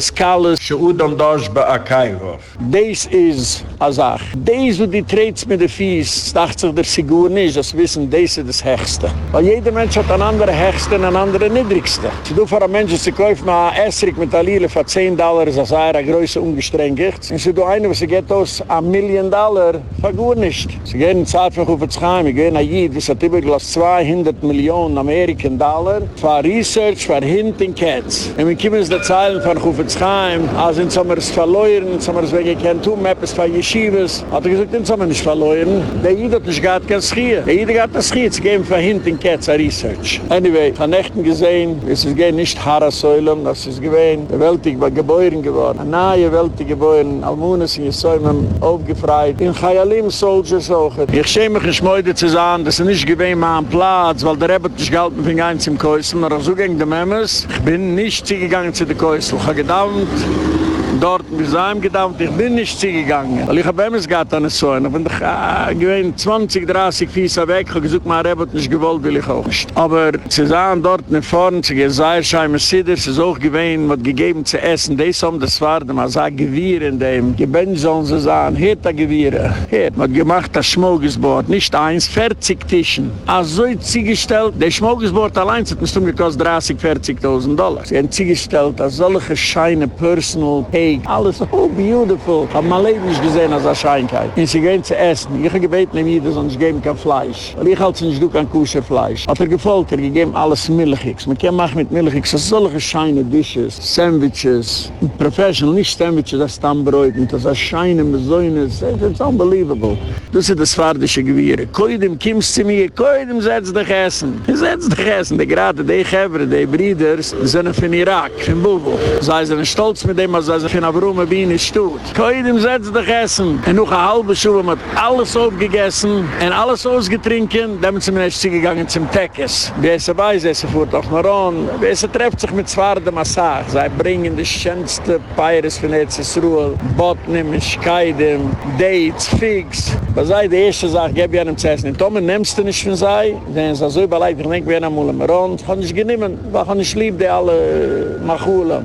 A: mitzvahs kalles.
D: Sche udam dosh ba akaihof.
A: Des is a sach. Des, wo die trets mit de Fies, dacht sich der Sigur nicht, das wissen, des ist das Hechste. Weil jeder Mensch hat ein anderer Hechste und ein anderer Niedrigste. Sie du vor einem Menschen, sie kauft mal Essrig mit der Lille für 10 Dollar, das ist eine Größe ungestrengt. Und sie du eine, was sie geht aus, a Million Dollar, vergur nicht. Sie gehen in Zeit von Hufetzheim, ich gehe nach Jid, das hat übergelass 200 Millionen Amerikan Dollar, für Research, für Hinting Cats. Und wir kommen aus der Zeilen von Hufetzheim, also in Sommer ist verloren, in Sommer ist weggekennt, tun wir etwas für Yeshivas. Hat er gesagt, in Sommer nicht verloren. Der Jid hat nicht gehabt, kein Schier. Der Jid hat das Schier, sie geben für Hinting Cats a Research. Anyway, von Nächten gesehen, es ist gehen nicht Harasäulem, das ist gewesen, der Weltig bei Gebäuren geworden. Eine neue Weltig Gebäuren, Almunas in Jesäumen aufgefreit. In Chayalim Soldiers auch. Ich schäme mich nicht mehr zu sagen, dass er nicht gewesen war am Platz, weil der Rebbe nicht gehalten fing eins im Käusel, aber so ging der Memes. Ich bin nicht zugegangen zu der Käusel. Ich habe lá, dort mit seinem gedauert, ich bin nicht zugegangen. Weil ich habe immer gesagt, an der Säune. Ich bin doch äh, gewesen 20, 30 Fiesa weg, ich habe gesagt, mein Rebbe hat nicht gewollt, will ich auch nicht. Aber zu sagen, dort nach vorne, zu gehen, sei Scheimer Sider, es ist auch gewesen, was gegeben zu essen, das haben das war, man sagt, Gewirr in dem, Gebänd sollen sie sagen, hat er Gewirr, hier. Man hat gemacht das Schmogesbord, nicht eins, 40 Tischen. Also so ist sie gestellt, der Schmogesbord allein hat mir gekostet 30, 40.000 Dollar. Sie haben sie gestellt, als solche Scheine, personal, pay, alles so beautiful. Hab mein Leben nicht gesehen als eine Scheinkeit. Und sie gehen zu essen. Ich habe gebeten ihm jeder, sonst geben kein Fleisch. Weil ich halte nicht, du kein Kusherfleisch. Hat er gefolgt, er gegeben alles Milchigs. Man kann machen mit Milchigs, das solche Scheine Dishes, Sandwiches, professional, nicht Sandwiches, das Stammbräuten, das ist Scheine, mit Säunes, it's unbelievable. Das ist das fahrdische Gewirr. Koidem kommst zu mir, koidem setz dich essen. Setz dich essen. Die gerade, die Gevre, die Brüders, sind von Irak, von Bubu. Sie sind stolz mit dem, als sie von Avroma Biene stut. Koidem setz dich essen. Und noch eine halbe Schuhe mit alles aufgegessen und alles ausgetrinken, damit sind wir nicht zugegangen zum Tekes. Wie es weiß, es fuhrt auf Maron, wie es trefft sich mit Zwarte Massage. Sie bringen die schönste Peiris von Erzisruel, Botnim, Schkeidem, Dates, Figs. Was sei die erste Sache, gebe ich einem zu essen. In Tomen nimmst du nicht von sei, denn es ist so überlegt, ich denke, wir haben mal Maron, ich kann nicht geniemen, weil ich lieb, die alle.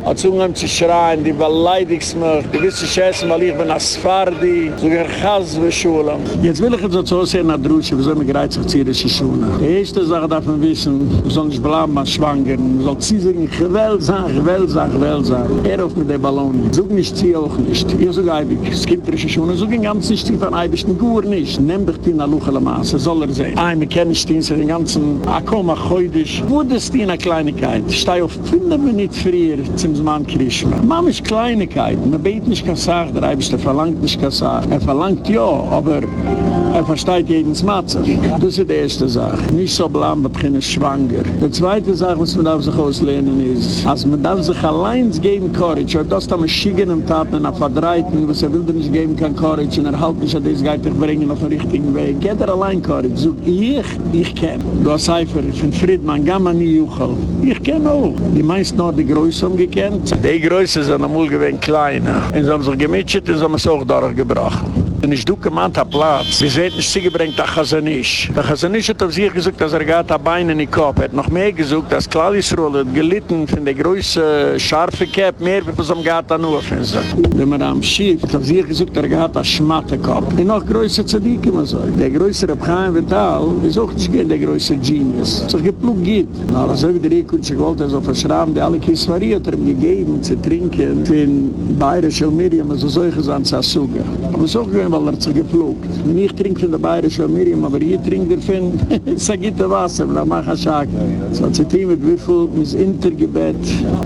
A: Hat zu ihm zu schreien, die beleidigst mich, die wissen schätzen, weil ich bin Asfardi, sogar Chaswe-Schulen. Jetzt will ich jetzt so aussehen nach Drusche, wieso mir gereizt auf Zierische Schuhe. Die erste Sache darf man wissen, wir sollen nicht bleiben, man schwanger, man soll sich nicht gewählt sein, gewählt sein, gewählt sein. Er auf mit den Ballonen. Sog nicht, zieh auch nicht. Ich sage Eibig, es gibt Rische Schuhe, so ging ganz nicht, von Eibig, ein Gur nicht. Nimm dich die nach Luchele Maße, soll er sein. Ein, wir kennen dich, den ganzen Akoma, Chöydisch. Wo ist die eine Kleinigkeit? Stei auf, finden wir nicht früher, zum Mann Krishma. Mama ist Kleinigkeit, man beten nicht sagen, der Eibisch, der verlangt nicht sagen. Er verlangt ja, aber er versteht jeden Smatzer. Das ist die erste Sache. Nicht so blam, aber keine Schwanger. Die zweite Sache, was man auf sich auslehnen ist, als man darf sich allein geben Courage, oder das da man schicken im Taten, auf verdreiten, was er will dir nicht geben kann Courage, und er halt nicht, dass er geht dich bringen auf den richtigen Weg. Geht er allein Courage, so ich, ich kenn. Du hast Eifer, von Friedman, Gamma Juchel. Ich kenn auch. Die meisten haben die Größe umgekennt. Die Größe sind am Ulgewinn kleiner. Und sie haben sich gemitscht und sie haben es auch durchgebracht. Und ich duke man ta Platz. Sie seht nicht, sie gebringt der Chazanisch. Der Chazanisch hat auf sich gesagt, dass er geht a Beine in die Kopf. Er hat noch mehr gesagt, dass Klallisrolle gelitten von der größte scharfe Cap, mehr wie was am Gata nur finden sie. Wenn man am Schiff hat auf sich gesagt, er geht a schmatte Kopf. Die noch größte Zadike, man sagt. Der größte Rebchaim Vital ist auch nicht der größte Genius. So geplug geht. Na, so wie der Riekunsch gewollt, er so verschrauben, die alle Kismarie hat er ihm gegeben, zu trinken, von Bayerische Miriam, also solche suchen. Aber so gehen, weil er zu. Wenn ich trinke von der Bayerische Miriam, aber hier trinkt er von, es gibt Wasser, dann mach ich Schak. So hat sich mit Wiffel, mit Intergebet,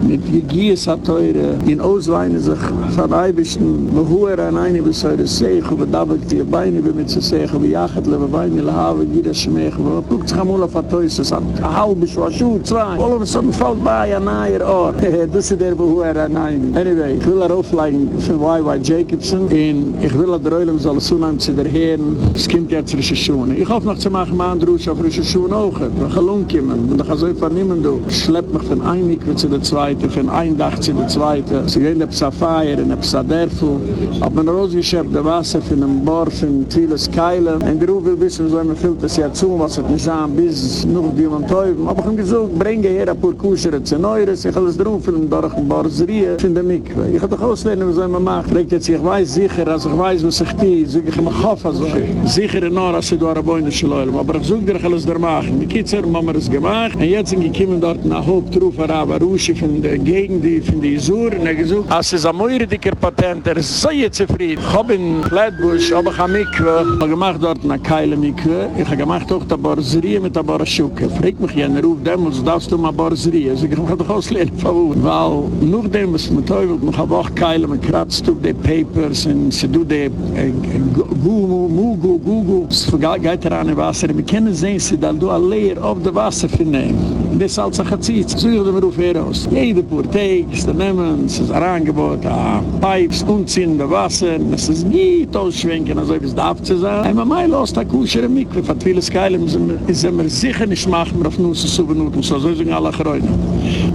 A: mit Gegies hat teure, in Ausweine sich vereibischen, wo hoher an eine bis heute Seich, wo bedabelt die Beine, wie mit zu Seich, wie jachet, lebe Beine, lehawe, jeder Schmeich, wo plugt sich am Olaf hat teus, es hat ein halb, es war Schuh, zwei. Olaf, es hat ein Fall bei, ein neuer Ohr. Das ist der, wo hoher an eine. Anyway, ich will er aufleigen von Y.Y. Jacobson, und ich will er der Eulam soll es unheim zu der Herren, es kommt jetzt frische Schuhe. Ich hoffe noch zu machen, man drusch auf frische Schuhe auch, wir gelungen, und ich kann so vernehmen, du, schlepp mich von ein Mikro zu der Zweite, von ein Dach zu der Zweite, sie gehen der Psa-Feier, in der Psa-Derfu, ob man rausgeschöpft der Wasser von einem Bohr, von vieles Keile, der Ruf will wissen, so man füllt das ja zu, was hat nicht sagen, bis noch die man Teufel, aber ich habe gesagt, bringe her ein paar Kuschere zu Neures, ich will es drauf, und durch ein Bohrserie, von der Mikro. Ich habe doch auslernen, was man machen, ich ich weiß sicher, als ich weiß, was ich die, so ich mich auf, also in Nora, als ich da Rabäune schleule, aber ich suche dir, ich will es machen. Die Kitzer haben wir es gemacht, und jetzt sind gekommen dort nach Hauptruf, aber Rusche von der Gegend, von der Isur, und er gesagt, als es ein Möire dicker Patent, er ist so jetzt zufrieden. Ich habe in Flatbush, aber ich habe Mikve, ich habe gemacht dort eine Keile Mikve, ich habe gemacht auch die Borserie mit der Borschuke. Frag mich, wenn er ruft, damals darfst du mal Borserie. Also ich habe doch auslehren von wo. Weil nur dem, was man teufelt, man kann auch Keile, man kratzt auf die Papers, und sie tut die Mugu, Gugu, es geht daran in Wasser, wir können sehen, sie da du ein Leer auf dem Wasser. Und das ist alles ein. So ich mir auf heraus. Jede Purteig ist da nehmen, es ist ein Angebot, ein Pipes, unziehen in der Wasser, es ist nicht ausschwenken, also ob darf zu sein. Einmal mein Los, da kusher im Mikve, von vieles Keilem sind wir sicher nicht machen, auf Nuss zu benutzen, so so sind alle Gräunen.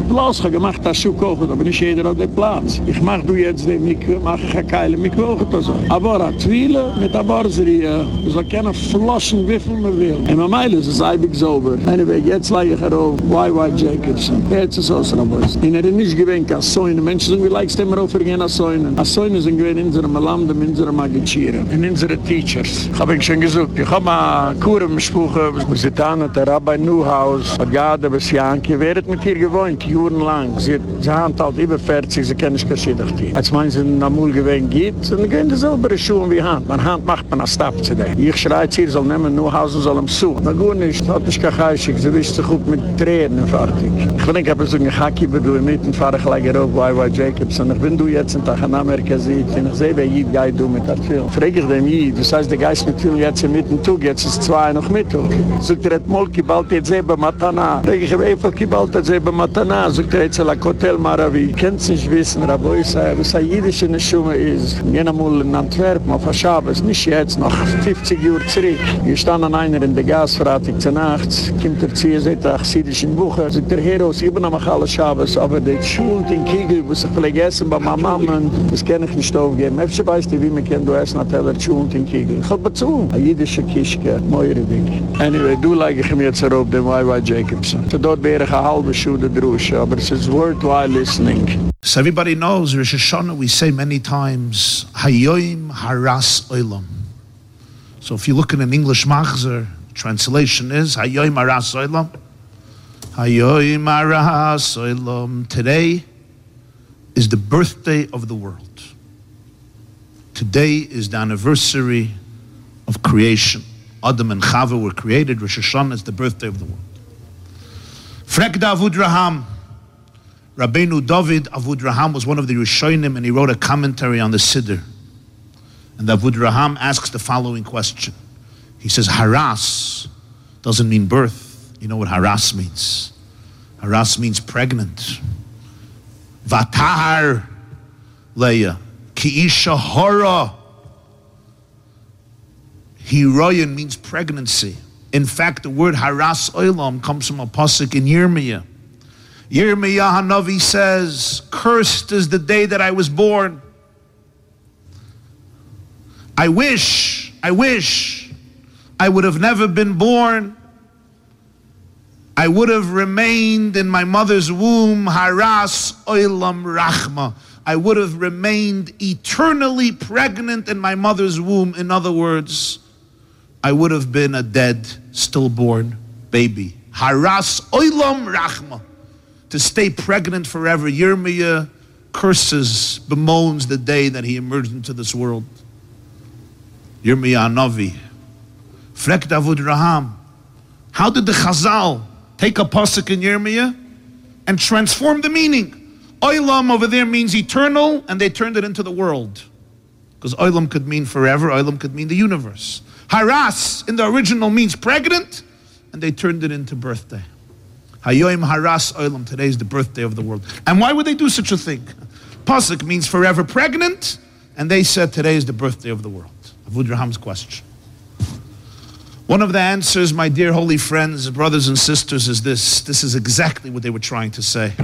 A: Bloß, ich gemacht, das Schuh kochen, aber nicht jeder auf dem Platz. Ich mach du jetzt den Mikve, mach ich ein Keilem Mikve auch so. Aber ein Twile mit der Borserie, so kann er flossen, wie viel man will. Mein Los, es ist ein bisschen sauber. Anyway, jetzt lege ich auf Y.Y. Jacobson. Jetzt ist es auch was. In er nicht gewinnt, als Säune. Menschen sind wie leicht immer aufgehen als Säune. Als Säune sind gewinnt in unserem Land, in unserem Magichieren. In unseren Teachers. Ich hab ihn schon gesagt, ich hab mal Kuren besprochen, wir sind an der Rabbi Neuhaus, hat gerade bis Janke, wer hat mit ihr gewohnt, jurenlang. Sie, sie haben halt über 40, sie kennen sich geschiedigt hier. Als man sie in Amul gewinnt gibt, dann gehen die saubere Schuhe wie Hand. Man Hand macht man als Stab zu dem. Ich schreit hier, soll nehmen Neuhaus und soll ihm suchen. Na gut nicht, hat nicht kein Heischig, sie wisst sich gut mit Tränen fertig. Ich bin nicht, so ein Haki bei du, mitten fahre ich gleich auf Y.Y. Jacobson. Ich bin du jetzt in Tag in Amerika sieht, und ich sehe, wer Jid geht du mit der Film. Frage ich dem Jid, das heißt, der Geist mit Film jetzt in mitten tug, jetzt ist zwei noch mit tug. Sogt er, et Molki bald jetzt eben Matana. Frage ich, wie viel bald jetzt eben Matana? Sogt er, jetzt la Kotel Maravi. Kennst nicht wissen, Rabeu sei, was ein jüdische Neschume ist. Gehen einmal in Antwerpen auf der Schabes, nicht jetzt, noch 50 Uhr zurück. Hier stand an einer in der Gasfratik zur Nacht, kommt er zu seht er, chsidischen Bucher. Sogt er, Heros, ich bin am alle Schabes, aber die Schuld in Kiegel, wo sich vielleicht essen bei meiner Mama, das kann ich nicht aufgeben. Efter weißt du, wie man kennt, du essen hat er Schuld in Kiegel. Ich hab zu. A jüdische Kischke, moire Ding. Anyway, du leige ich mir jetzt auf dem Y.Y. Jacobson. So dort wäre ich eine halbe Schuhe drusche, es ist worthwhile listening.
E: So everybody knows, Rosh Hashanah, we say many times, Hayoim Haras Olam. So if you look in an English Machzer, translation is, Hayoim Haras Olam. Hayoim Haras Olam. Today is the birthday of the world. Today is the anniversary of creation. Adam and Chava were created. Rosh Hashanah is the birthday of the world. Frek Davud Raham. Rabbeinu David Avudraham was one of the Rishonim and he wrote a commentary on the Siddur. And Avudraham asks the following question. He says, Haras doesn't mean birth. You know what Haras means? Haras means pregnant. Vatahar Leah. Kiisha Hora. Hiroyan means pregnancy. In fact, the word Haras Olam comes from a pasuk in Yirmiyah. Yirmiyah Hanavi says, Cursed is the day that I was born. I wish, I wish I would have never been born. I would have remained in my mother's womb, haras oilam rachma. I would have remained eternally pregnant in my mother's womb. In other words, I would have been a dead, stillborn baby. Haras oilam rachma. To stay pregnant forever. Yirmiyah curses, bemoans the day that he emerged into this world. Yirmiyah Navi. Frek Davud Raham. How did the Chazal take a pasuk in Yirmiyah and transform the meaning? Oilam over there means eternal, and they turned it into the world. Because Oilam could mean forever, Oilam could mean the universe. Haras in the original means pregnant, and they turned it into birthday. Hayoim Haras Oilam, today is the birthday of the world. And why would they do such a thing? Pasuk means forever pregnant, and they said today is the birthday of the world. Avudraham's question. One of the answers, my dear holy friends, brothers and sisters, is this. This is exactly what they were trying to say.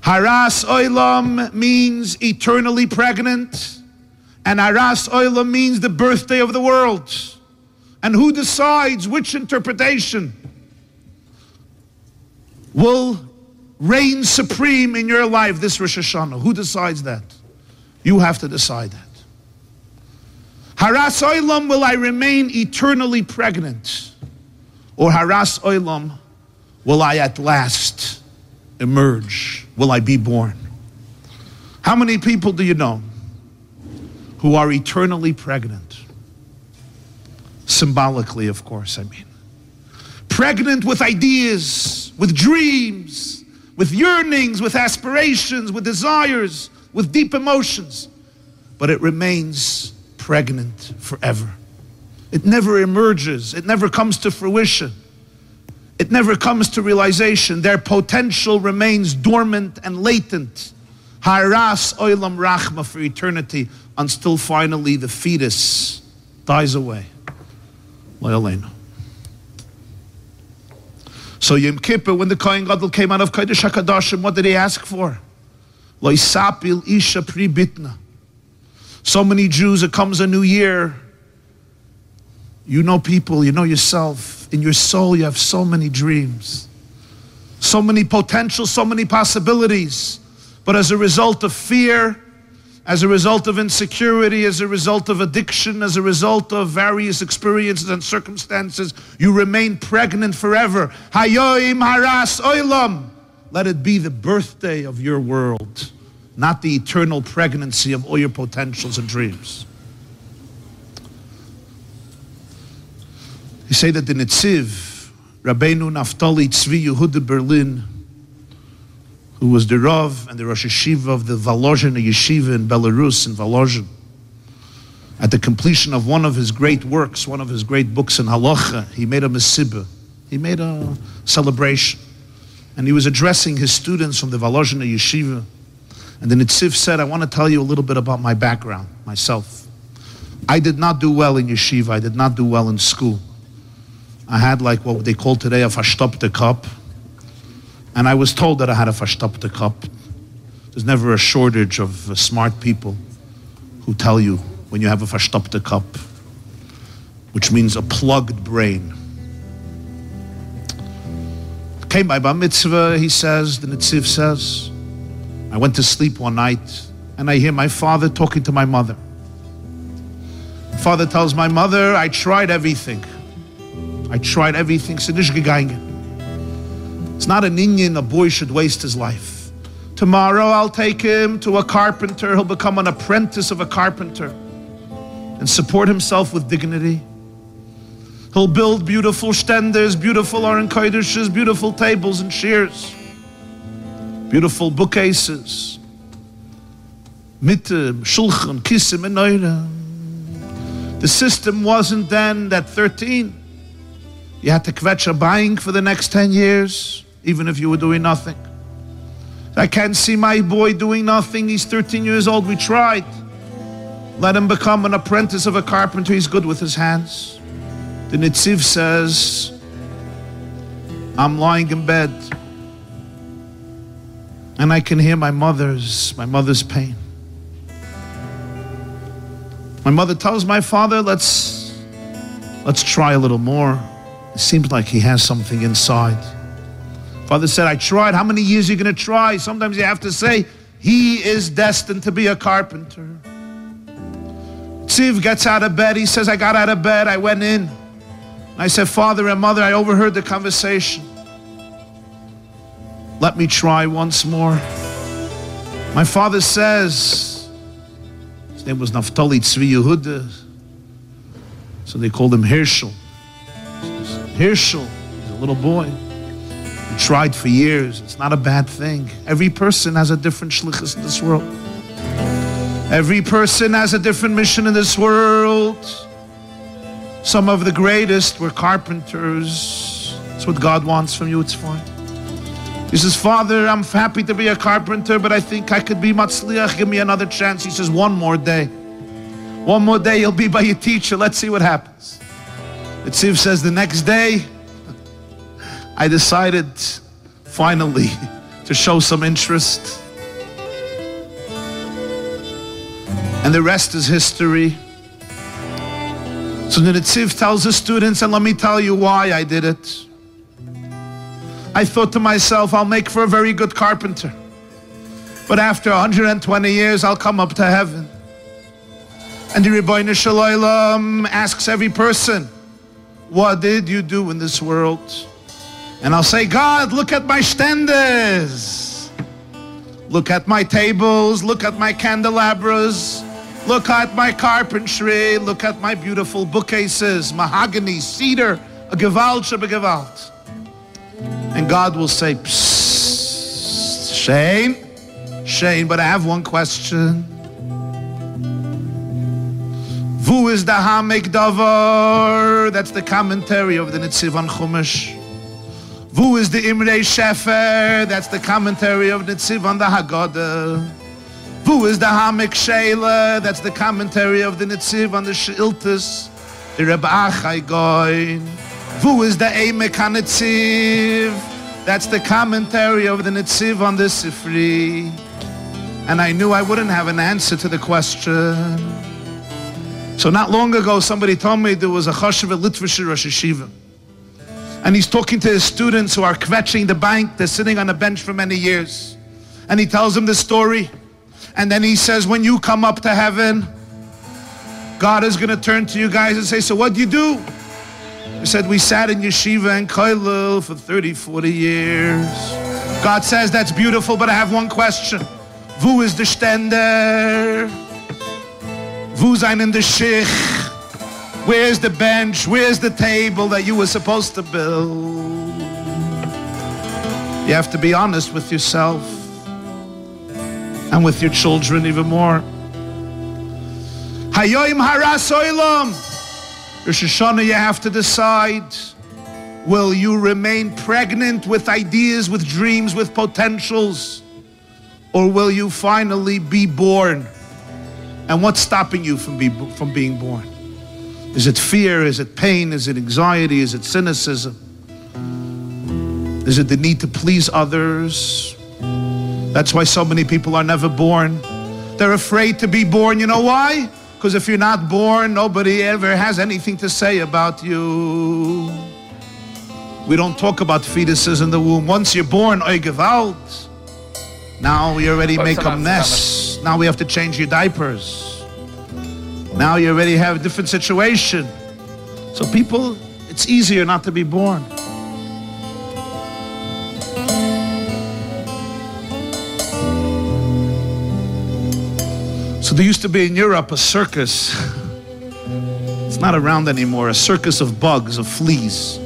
E: Haras Oilam means eternally pregnant, and Haras Oilam means the birthday of the world. And who decides which interpretation will reign supreme in your life this Rosh Hashanah? Who decides that? You have to decide that. Haras Oilam, will I remain eternally pregnant? Or Haras Oilam, will I at last emerge? Will I be born? How many people do you know who are eternally pregnant? Symbolically, of course, I mean. Pregnant with ideas, with dreams, with yearnings, with aspirations, with desires, with deep emotions, but it remains pregnant forever. It never emerges, it never comes to fruition, it never comes to realization. Their potential remains dormant and latent. Haras oilam rachma for eternity until finally the fetus dies away. So Yom Kippur, when the Kohen Gadol came out of Kodesh HaKadoshim, what did he ask for? Loisapil isha pri bitna. So many Jews, it comes a new year. You know people, you know yourself. In your soul, you have so many dreams, so many potential, so many possibilities. But as a result of fear, as a result of insecurity, as a result of addiction, as a result of various experiences and circumstances, you remain pregnant forever. Hayoim haras oilam. Let it be the birthday of your world not the eternal pregnancy of all your potentials and dreams. You say that the Netziv, Rabbeinu Naftali Tzvi Yehuda Berlin, who was the Rav and the Rosh Yeshiva of the Volozhin Yeshiva in Belarus, in Volozhin, at the completion of one of his great works, one of his great books in Halacha, he made a Mesiba. He made a celebration. And he was addressing his students from the Volozhin Yeshiva. And the Nitziv said, I want to tell you a little bit about my background, myself. I did not do well in yeshiva. I did not do well in school. I had like what they call today a verstopte kop. And I was told that I had a verstopte kop. There's never a shortage of uh, smart people who tell you when you have a verstopte kop, which means a plugged brain. Came by bar mitzvah, he says, the Nitziv says, I went to sleep one night and I hear my father talking to my mother. Father tells my mother, I tried everything. I tried everything. It's not an Indian a boy should waste his life. Tomorrow I'll take him to a carpenter. He'll become an apprentice of a carpenter and support himself with dignity. He'll build beautiful stenders, beautiful aron beautiful tables and chairs beautiful bookcases, mitte, shulchan, kissim, and The system wasn't then that 13. You had to kvetch a buying for the next 10 years, even if you were doing nothing. I can't see my boy doing nothing. He's 13 years old. We tried. Let him become an apprentice of a carpenter. He's good with his hands. The Nitziv says, I'm lying in bed and I can hear my mother's, my mother's pain. My mother tells my father, let's, let's try a little more. It seems like he has something inside. Father said, I tried. How many years are you going to try? Sometimes you have to say, he is destined to be a carpenter. Tziv gets out of bed. He says, I got out of bed. I went in. I said, Father and Mother, I overheard the conversation. Let me try once more. My father says, his name was Naftali Tzvi Yehuda, so they called him Herschel. Herschel, he's a little boy. Tried for years. It's not a bad thing. Every person has a different shlichus in this world. Every person has a different mission in this world. Some of the greatest were carpenters. That's what God wants from you. It's fine. He says, Father, I'm happy to be a carpenter, but I think I could be matzliach. Give me another chance. He says, one more day. One more day you'll be by your teacher. Let's see what happens. Itziv says, the next day, I decided finally to show some interest. And the rest is history. So the Netziv tells the students, and let me tell you why I did it. I thought to myself, I'll make for a very good carpenter. But after 120 years, I'll come up to heaven. And the Ribono Shel Olam asks every person, what did you do in this world? And I'll say, God, look at my stenders. Look at my tables. Look at my candelabras. Look at my carpentry. Look at my beautiful bookcases, mahogany, cedar, a gewalt gewalt. And God will say, Shane, Shane, but I have one question. Vu is the Hamek Davar? That's the commentary of the Nitziv on Chumash. Vu is the Imre Shefer? That's the commentary of Nitziv on the Haggadah. Who is the Hamek Shela? That's the commentary of the Nitziv on the Shiltis, the Reb Achai Goin. Who is the Emek HaNitziv? That's the commentary of the Nitziv on the Sifri. And I knew I wouldn't have an answer to the question. So not long ago, somebody told me there was a Choshev at Litvish Rosh Hashiva. And he's talking to his students who are kvetching the bank. They're sitting on a bench for many years. And he tells them the story and then he says, when you come up to heaven, God is going to turn to you guys and say, so what do you do? He said, we sat in yeshiva and kollel for 30, 40 years. God says, that's beautiful, but I have one question. Wo is the stender? Wo in the shich? Where's the bench? Where's the table that you were supposed to build? You have to be honest with yourself and with your children even more. Hayoim haras oilam. Rosh Hashanah, you have to decide. Will you remain pregnant with ideas, with dreams, with potentials? Or will you finally be born? And what's stopping you from, be, from being born? Is it fear? Is it pain? Is it anxiety? Is it cynicism? Is it the need to please others? That's why so many people are never born. They're afraid to be born. You know why? Because if you're not born, nobody ever has anything to say about you. We don't talk about fetuses in the womb. Once you're born, I give out. Now we already make a mess. Now we have to change your diapers. Now you already have a different situation. So people, it's easier not to be born. So there used to be in Europe a circus. It's not around anymore. A circus of bugs, of fleas.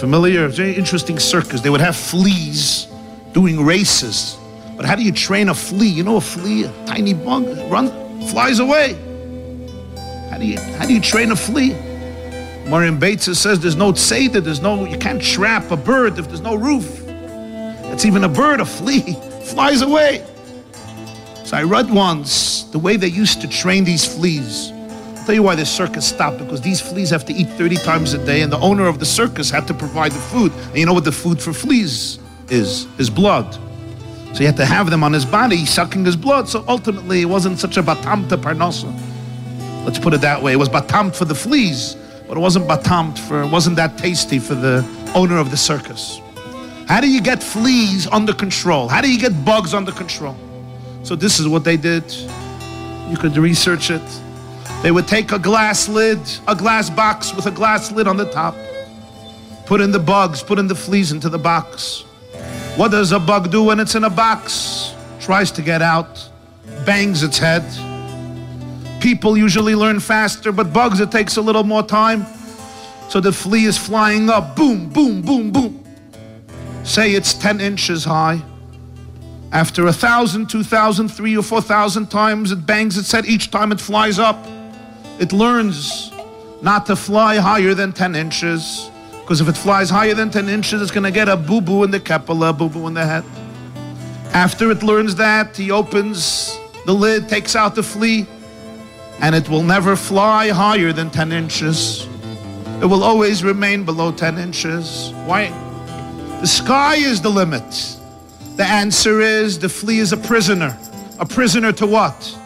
E: Familiar? Very interesting circus. They would have fleas doing races. But how do you train a flea? You know a flea, a tiny bug, run, flies away. How do you how do you train a flea? Mariam Bates says there's no tzeda, there's no you can't trap a bird if there's no roof. That's even a bird, a flea, flies away. So I read once the way they used to train these fleas. I'll tell you why the circus stopped because these fleas have to eat 30 times a day, and the owner of the circus had to provide the food. And you know what the food for fleas is? His blood. So he had to have them on his body, sucking his blood. So ultimately, it wasn't such a batamta parnasa. Let's put it that way. It was batamt for the fleas, but it wasn't batamt for, it wasn't that tasty for the owner of the circus. How do you get fleas under control? How do you get bugs under control? So this is what they did. You could research it. They would take a glass lid, a glass box with a glass lid on the top, put in the bugs, put in the fleas into the box. What does a bug do when it's in a box? Tries to get out, bangs its head. People usually learn faster, but bugs, it takes a little more time. So the flea is flying up, boom, boom, boom, boom. Say it's 10 inches high. After a thousand, two thousand, three or four thousand times, it bangs its head. Each time it flies up, it learns not to fly higher than 10 inches. Because if it flies higher than 10 inches, it's going to get a boo boo in the kepala, boo boo in the head. After it learns that, he opens the lid, takes out the flea, and it will never fly higher than 10 inches. It will always remain below 10 inches. Why? The sky is the limit. The answer is the flea is a prisoner. A prisoner to what?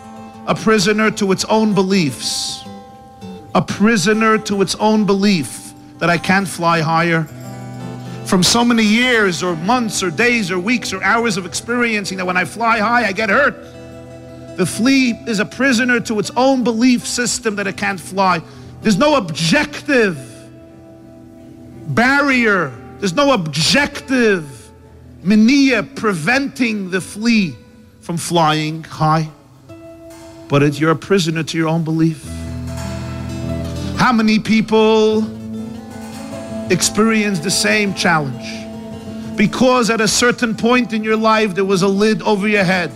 E: A prisoner to its own beliefs. A prisoner to its own belief that I can't fly higher. From so many years or months or days or weeks or hours of experiencing that when I fly high, I get hurt. The flea is a prisoner to its own belief system that it can't fly. There's no objective barrier, there's no objective mania preventing the flea from flying high. But it's, you're a prisoner to your own belief. How many people experience the same challenge? Because at a certain point in your life, there was a lid over your head.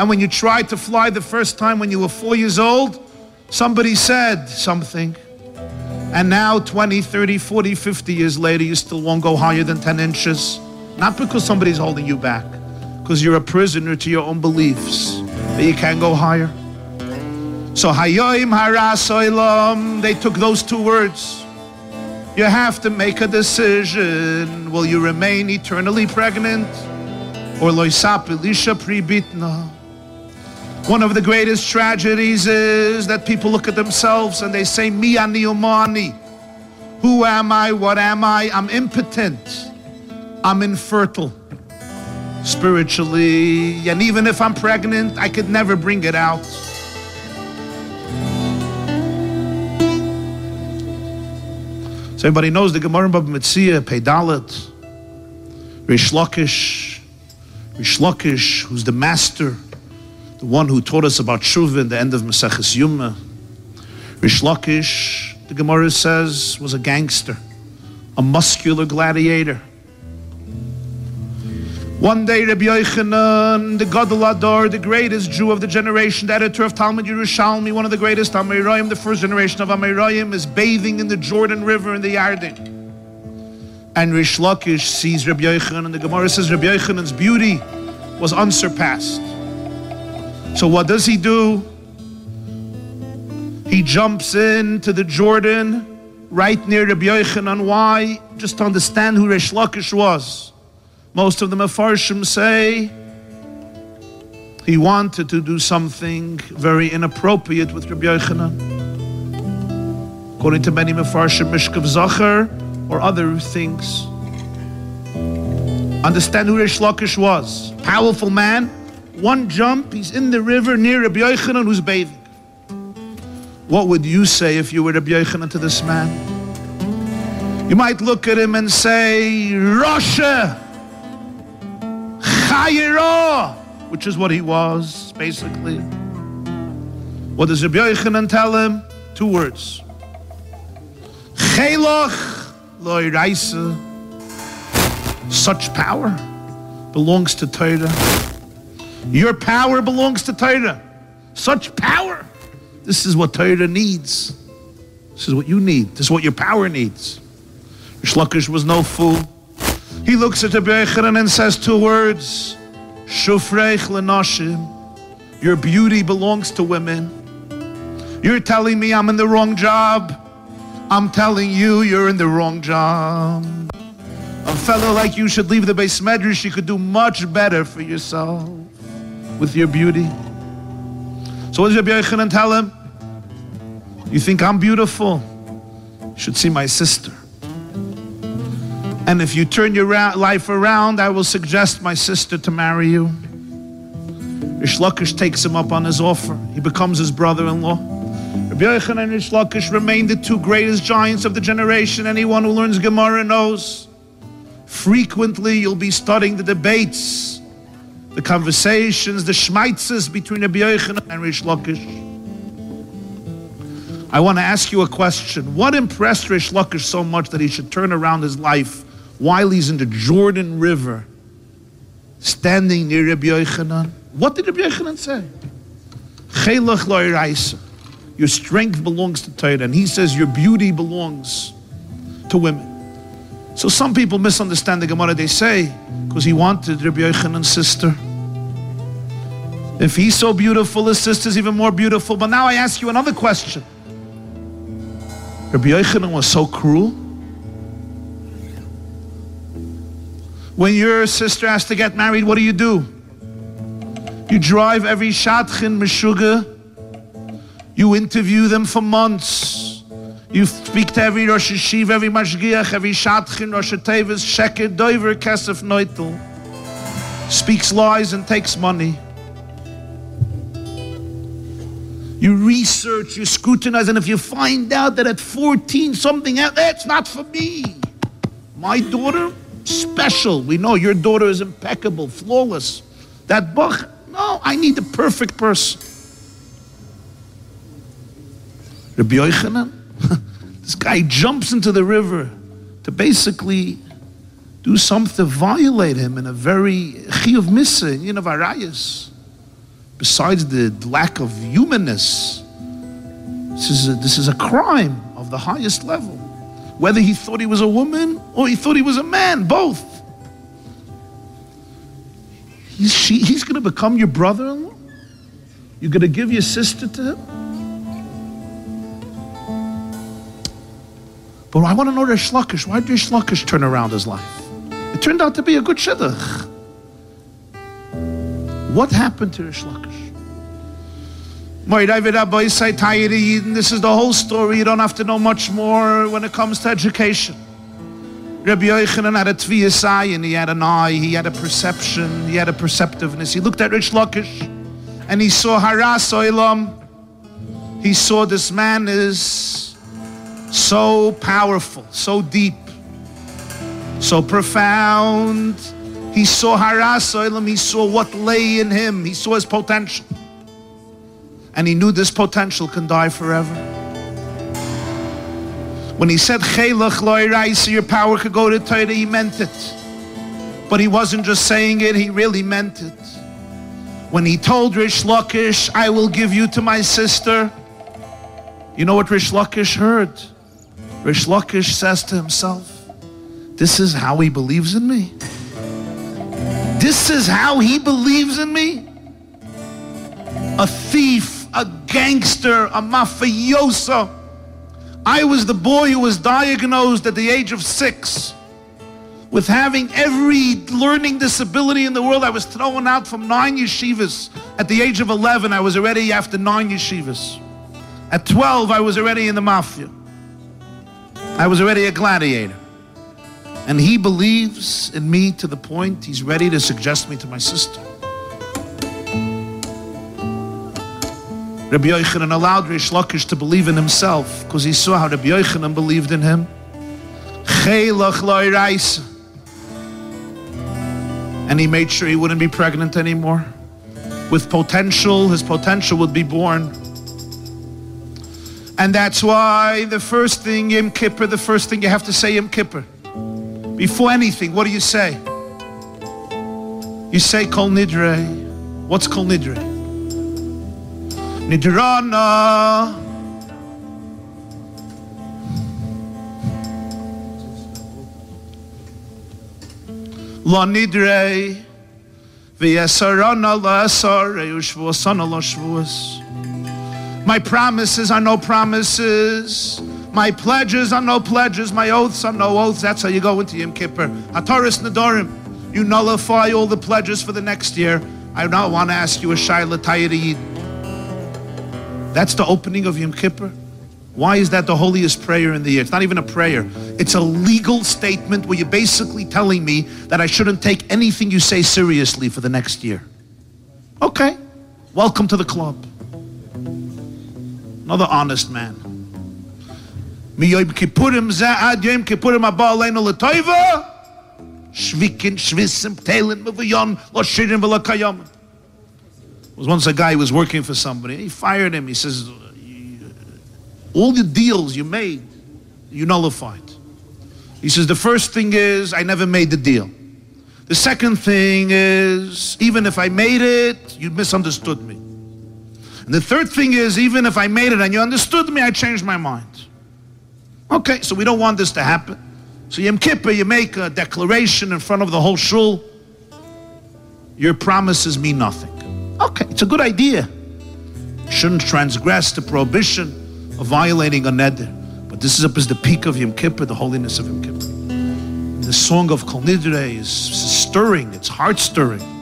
E: And when you tried to fly the first time when you were four years old, somebody said something. And now, 20, 30, 40, 50 years later, you still won't go higher than 10 inches. Not because somebody's holding you back, because you're a prisoner to your own beliefs that you can't go higher. So, Hayoim Harasoilam, they took those two words. You have to make a decision. Will you remain eternally pregnant? Or loisap elisha pribitna? One of the greatest tragedies is that people look at themselves and they say, Mi ani umani. Who am I? What am I? I'm impotent. I'm infertile spiritually. And even if I'm pregnant, I could never bring it out. So everybody knows the Gemara Baba Metzia, Peidalet, Rish Lakish, Rish Lakish, who's the master the one who taught us about Shuva in the end of Maseches Yuma. Rish Lakish, the Gemara says, was a gangster, a muscular gladiator. One day, Rabbi Yochanan, the Gadol Hador, the greatest Jew of the generation, the editor of Talmud Yerushalmi, one of the greatest Amoraim, the first generation of Amoraim, is bathing in the Jordan River in the Yarden. And Rish Lakish sees Rabbi Yochanan, and the Gemara says Rabbi Yochanan's beauty was unsurpassed. So what does he do? He jumps into the Jordan right near Rabbi Yochanan. Why? Just to understand who Resh Lakish was. Most of the Mefarshim say he wanted to do something very inappropriate with Rabbi Yochanan. According to many Mefarshim, Mishkav Zachar or other things. Understand who Resh Lakish was. Powerful man one jump, he's in the river near Rabbi Yochanan who's bathing. What would you say if you were Rabbi Yochanan to this man? You might look at him and say, Rasha, Chayira, which is what he was, basically. What does Rabbi Yochanan tell him? Two words. Chelach loy Such power belongs to Torah. Your power belongs to Torah. Such power. This is what Torah needs. This is what you need. This is what your power needs. Shlukish was no fool. He looks at the Bechanan and says two words. Shufreich lenashim. Your beauty belongs to women. You're telling me I'm in the wrong job. I'm telling you you're in the wrong job. A fellow like you should leave the beis medrash. You could do much better for yourself with your beauty. So what does Rabbi Yochanan tell him? You think I'm beautiful? You should see my sister. And if you turn your life around, I will suggest my sister to marry you. Rish Lakish takes him up on his offer. He becomes his brother-in-law. Rabbi Yochanan and Rish Lakish remain the two greatest giants of the generation. Anyone who learns Gemara knows. Frequently, you'll be studying the debates, the conversations, the schmeitzes between Rabbi Yochanan and Rish Lakish. I want to ask you a question. What impressed Rish Lakish so much that he should turn around his life while he's in the Jordan River, standing near Rabbi Yochanan? What did Rabbi Yochanan say? Your strength belongs to Torah. And he says your beauty belongs to women. So some people misunderstand the Gemara. They say, because he wanted Rabbi Yochanan's sister. If he's so beautiful, his sister's even more beautiful. But now I ask you another question. Rabbi Yochanan was so cruel. When your sister has to get married, what do you do? You drive every shadchan meshuga. You interview them for months. You speak to every Rosh Hashiv, every Mashgiach, every Shadchan, Rosh Tevis, Sheker, Doiver, Kesef, Neutel. Speaks lies and takes money. You research, you scrutinize, and if you find out that at 14 something that's not for me. My daughter, special. We know your daughter is impeccable, flawless. That Bach, no, I need the perfect person. Rabbi Yochanan, this guy jumps into the river to basically do something to violate him in a very chiyuv misa, you know, varayas besides the lack of humanness, this is a, this is a crime of the highest level. Whether he thought he was a woman or he thought he was a man, both. He's, she, he's going to become your brother in law? You're going to give your sister to him? But I want to know Rish Lakish. Why did Rish Lakish turn around his life? It turned out to be a good shidduch. What happened to Rish Lakish? This is the whole story. You don't have to know much more when it comes to education. Rabbi Yochanan had a tviyasai and he had an eye, he had a perception, he had a perceptiveness. He looked at Rish Lakish and he saw Haras Oilam. He saw this man is so powerful, so deep, so profound he saw Haras Olam, he saw what lay in him, he saw his potential. And he knew this potential can die forever. When he said, Chelach loiraisa, your power could go to Torah, he meant it. But he wasn't just saying it, he really meant it. When he told Rish Lakish, I will give you to my sister, you know what Rish Lakish heard? Rish Lakish says to himself, This is how he believes in me. This is how he believes in me? A thief, a gangster, a mafioso. I was the boy who was diagnosed at the age of six with having every learning disability in the world. I was thrown out from nine yeshivas. At the age of 11, I was already after nine yeshivas. At 12, I was already in the mafia. I was already a gladiator. And he believes in me to the point he's ready to suggest me to my sister. Rabbi Yochanan allowed Rish Lakish to believe in himself because he saw how Rabbi Yochanan believed in him. And he made sure he wouldn't be pregnant anymore. With potential, his potential would be born. And that's why the first thing, Yom Kippur, the first thing you have to say, Yom Kippur. Before anything, what do you say? You say Kol Nidre. What's Kol Nidre? Nidrana. La Nidre. V'yesarana la asare ushvuasana la shvuas. My promises are no promises. My pledges are no pledges. My oaths are no oaths. That's how you go into Yom Kippur. Hataris Nadorim. You nullify all the pledges for the next year. I now want to ask you a Shaila Tayyid. That's the opening of Yom Kippur. Why is that the holiest prayer in the year? It's not even a prayer. It's a legal statement where you're basically telling me that I shouldn't take anything you say seriously for the next year. Okay. Welcome to the club. Another honest man. Was once a guy who was working for somebody. He fired him. He says, all the deals you made, you nullified. He says, the first thing is, I never made the deal. The second thing is, even if I made it, you misunderstood me. And the third thing is, even if I made it and you understood me, I changed my mind. Okay, so we don't want this to happen. So Yom Kippur, you make a declaration in front of the whole shul. Your promises mean nothing. Okay, it's a good idea. Shouldn't transgress the prohibition of violating a neder. But this is up as the peak of Yom Kippur, the holiness of Yom Kippur. And the song of Kol Nidre is stirring, it's heart stirring.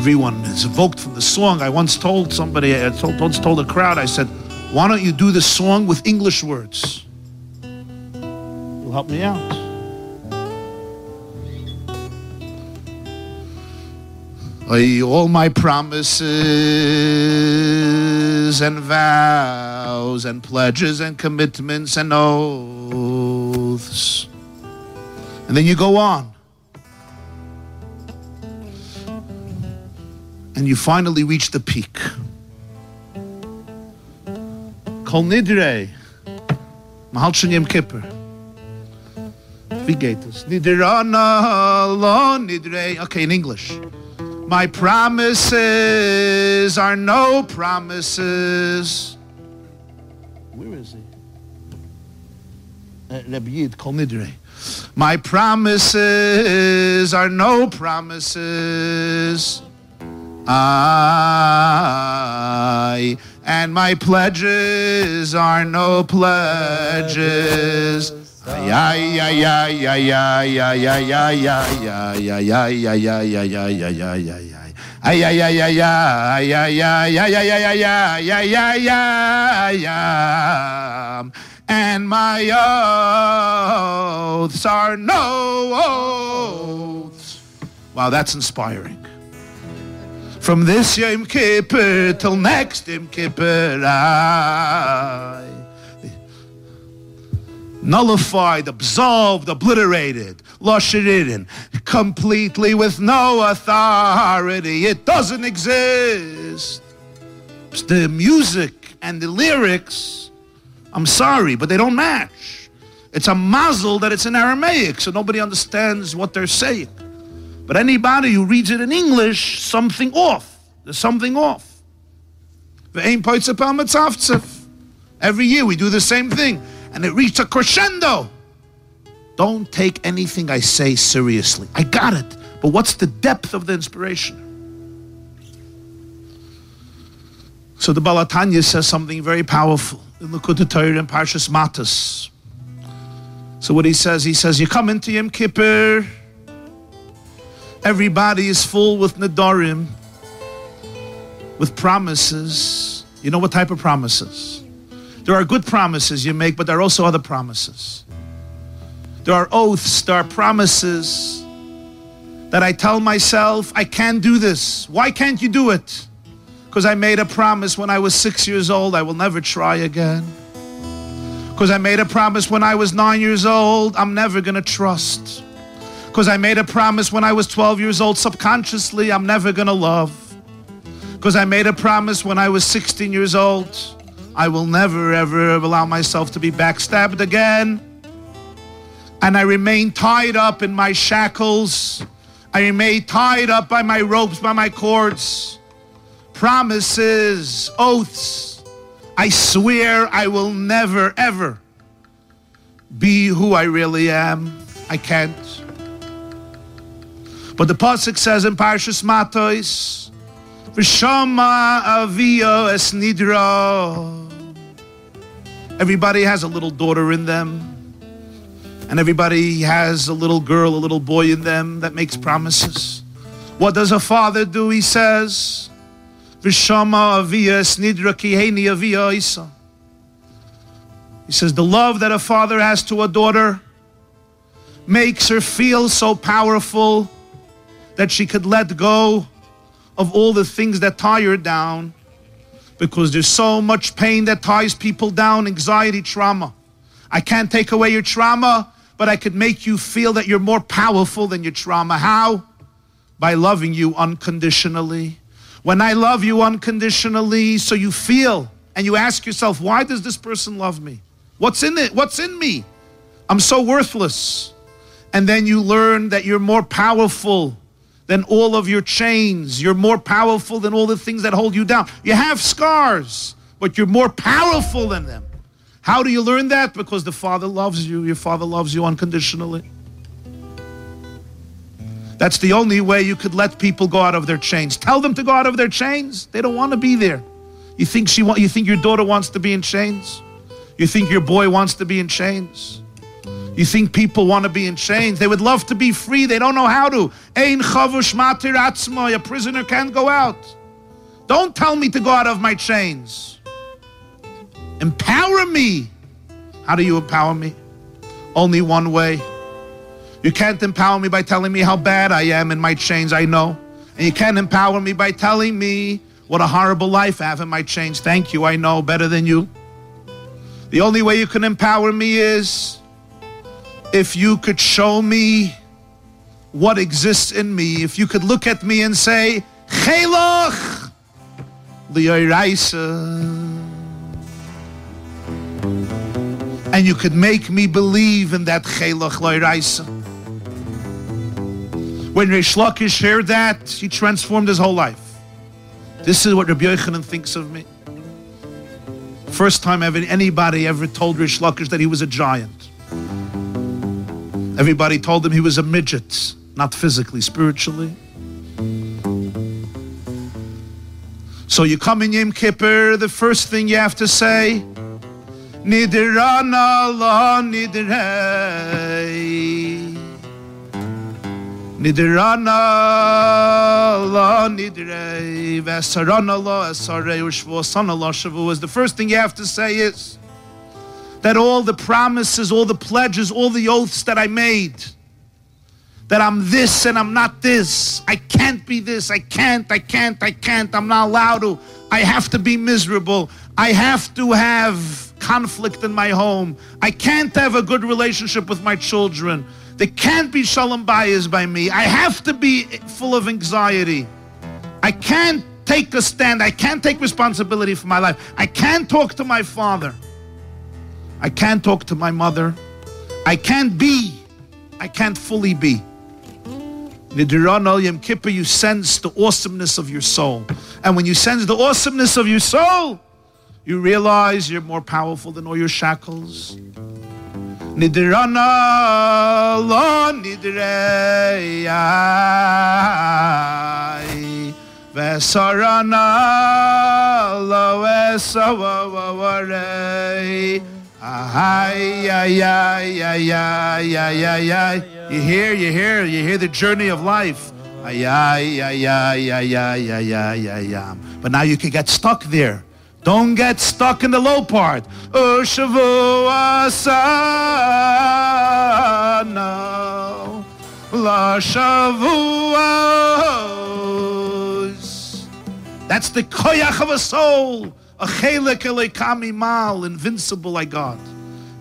E: Everyone is evoked from the song. I once told somebody, I told, once told a crowd, I said, why don't you do the song with English words? You'll help me out. all my promises and vows and pledges and commitments and oaths. And then you go on. And you finally reach the peak. Kol Nidre, Mahal Yom Kippur. Wie geht es? Okay, in English. My promises are no promises. Where is he? Uh, My promises are no promises. I and my pledges are no pledges. Yeah, ay, ay, ay, ay, ay, ay, ay, ay, ay, ay, ay, ay, ay, ay, ay. And my oaths are no oaths. Wow, that's inspiring. From this Yom Kippur till next Yom Kippur, I nullified, absolved, obliterated, loshiririn, completely with no authority. It doesn't exist. It's the music and the lyrics, I'm sorry, but they don't match. It's a mazel that it's in Aramaic, so nobody understands what they're saying. But anybody who reads it in English, something off. There's something off. Every year we do the same thing and it reached a crescendo. Don't take anything I say seriously. I got it. But what's the depth of the inspiration? So the Baal HaTanya says something very powerful in Likkutei Torah and Parshas Matos. So what he says, he says, you come into Yom Kippur, everybody is full with Nadarim, with promises. You know what type of promises? There are good promises you make, but there are also other promises. There are oaths, there are promises that I tell myself, I can't do this. Why can't you do it? Because I made a promise when I was six years old, I will never try again. Because I made a promise when I was nine years old, I'm never going to trust. Because I made a promise when I was 12 years old, subconsciously, I'm never going to love. Because I made a promise when I was 16 years old, I will never ever allow myself to be backstabbed again. And I remain tied up in my shackles. I remain tied up by my ropes, by my cords. Promises, oaths. I swear I will never ever be who I really am. I can't. But the Pasuk says in Parshas Matos, V'shama avio es nidro. Everybody has a little daughter in them. And everybody has a little girl, a little boy in them that makes promises. What does a father do? He says, Vishama avia snidra kiheni avia isa. He says, The love that a father has to a daughter makes her feel so powerful that she could let go of all the things that tie her down because there's so much pain that ties people down anxiety, trauma. I can't take away your trauma, but I could make you feel that you're more powerful than your trauma. How? By loving you unconditionally. When I love you unconditionally, so you feel and you ask yourself, why does this person love me? What's in it? What's in me? I'm so worthless. And then you learn that you're more powerful than all of your chains. You're more powerful than all the things that hold you down. You have scars, but you're more powerful than them. How do you learn that? Because the Father loves you. Your Father loves you unconditionally. That's the only way you could let people go out of their chains. Tell them to go out of their chains. They don't want to be there. You think she want, you think your daughter wants to be in chains? You think your boy wants to be in chains? You think people want to be in chains? They would love to be free. They don't know how to. Ein chavush matir atzma. A prisoner can't go out. Don't tell me to go out of my chains. Empower me. How do you empower me? Only one way you can't empower me by telling me how bad I am in my chains, I know. And you can't empower me by telling me what a horrible life I have in my chains. Thank you, I know better than you. The only way you can empower me is if you could show me what exists in me. If you could look at me and say, Cheloch Chelach and you could make me believe in that Chelach Loiraisa. When Reish Lakish heard that, he transformed his whole life. This is what Rabbi Yochanan thinks of me. First time ever anybody ever told Reish Lakish that he was a giant. Everybody told him he was a midget, not physically, spiritually. So you come in Yom Kippur, the first thing you have to say, Nidirana la nidrei. Nidirana la nidrei vesarana la esarei ushvosana la shavu the first thing you have to say is that all the promises, all the pledges, all the oaths that I made, that I'm this and I'm not this, I can't be this, I can't, I can't, I can't, I'm not allowed to, I have to be miserable, I have to have conflict in my home, I can't have a good relationship with my children. There can't be shalom bayis by me. I have to be full of anxiety. I can't take a stand. I can't take responsibility for my life. I can't talk to my father. I can't talk to my mother. I can't be. I can't fully be. Nidiran al Yom Kippur, you sense the awesomeness of your soul. And when you sense the awesomeness of your soul, you realize you're more powerful than all your shackles. Nidrana lo nidrei Vesarana lo Ay, ay, ay, ay, ay, ay, ay, ay. You hear, you hear, you hear the journey of life. Ay, ay, ay, ay, ay, ay, ay, ay, ay. But now you can get stuck there. Don't get stuck in the low part. That's the koyach of a soul. Invincible like God.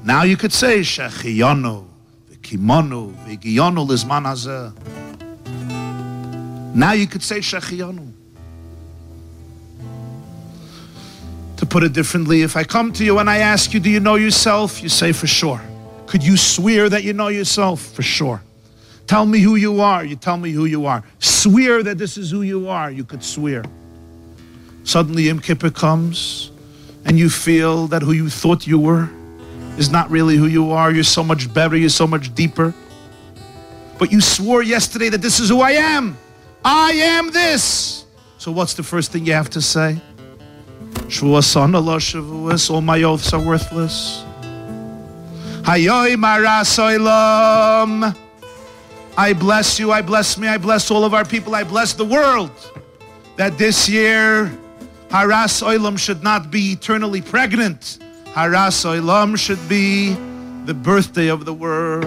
E: Now you could say shechiyonu, v'kimonu, v'giyonu lizman hazeh. Now you could say shechiyonu. To put it differently, if I come to you and I ask you, Do you know yourself? You say, For sure. Could you swear that you know yourself? For sure. Tell me who you are. You tell me who you are. Swear that this is who you are. You could swear. Suddenly, Yom Kippur comes and you feel that who you thought you were is not really who you are. You're so much better. You're so much deeper. But you swore yesterday that this is who I am. I am this. So, what's the first thing you have to say? All my oaths are worthless. I bless you, I bless me, I bless all of our people, I bless the world. That this year, Haras Oilam should not be eternally pregnant. Haras Olam should be the birthday of the world.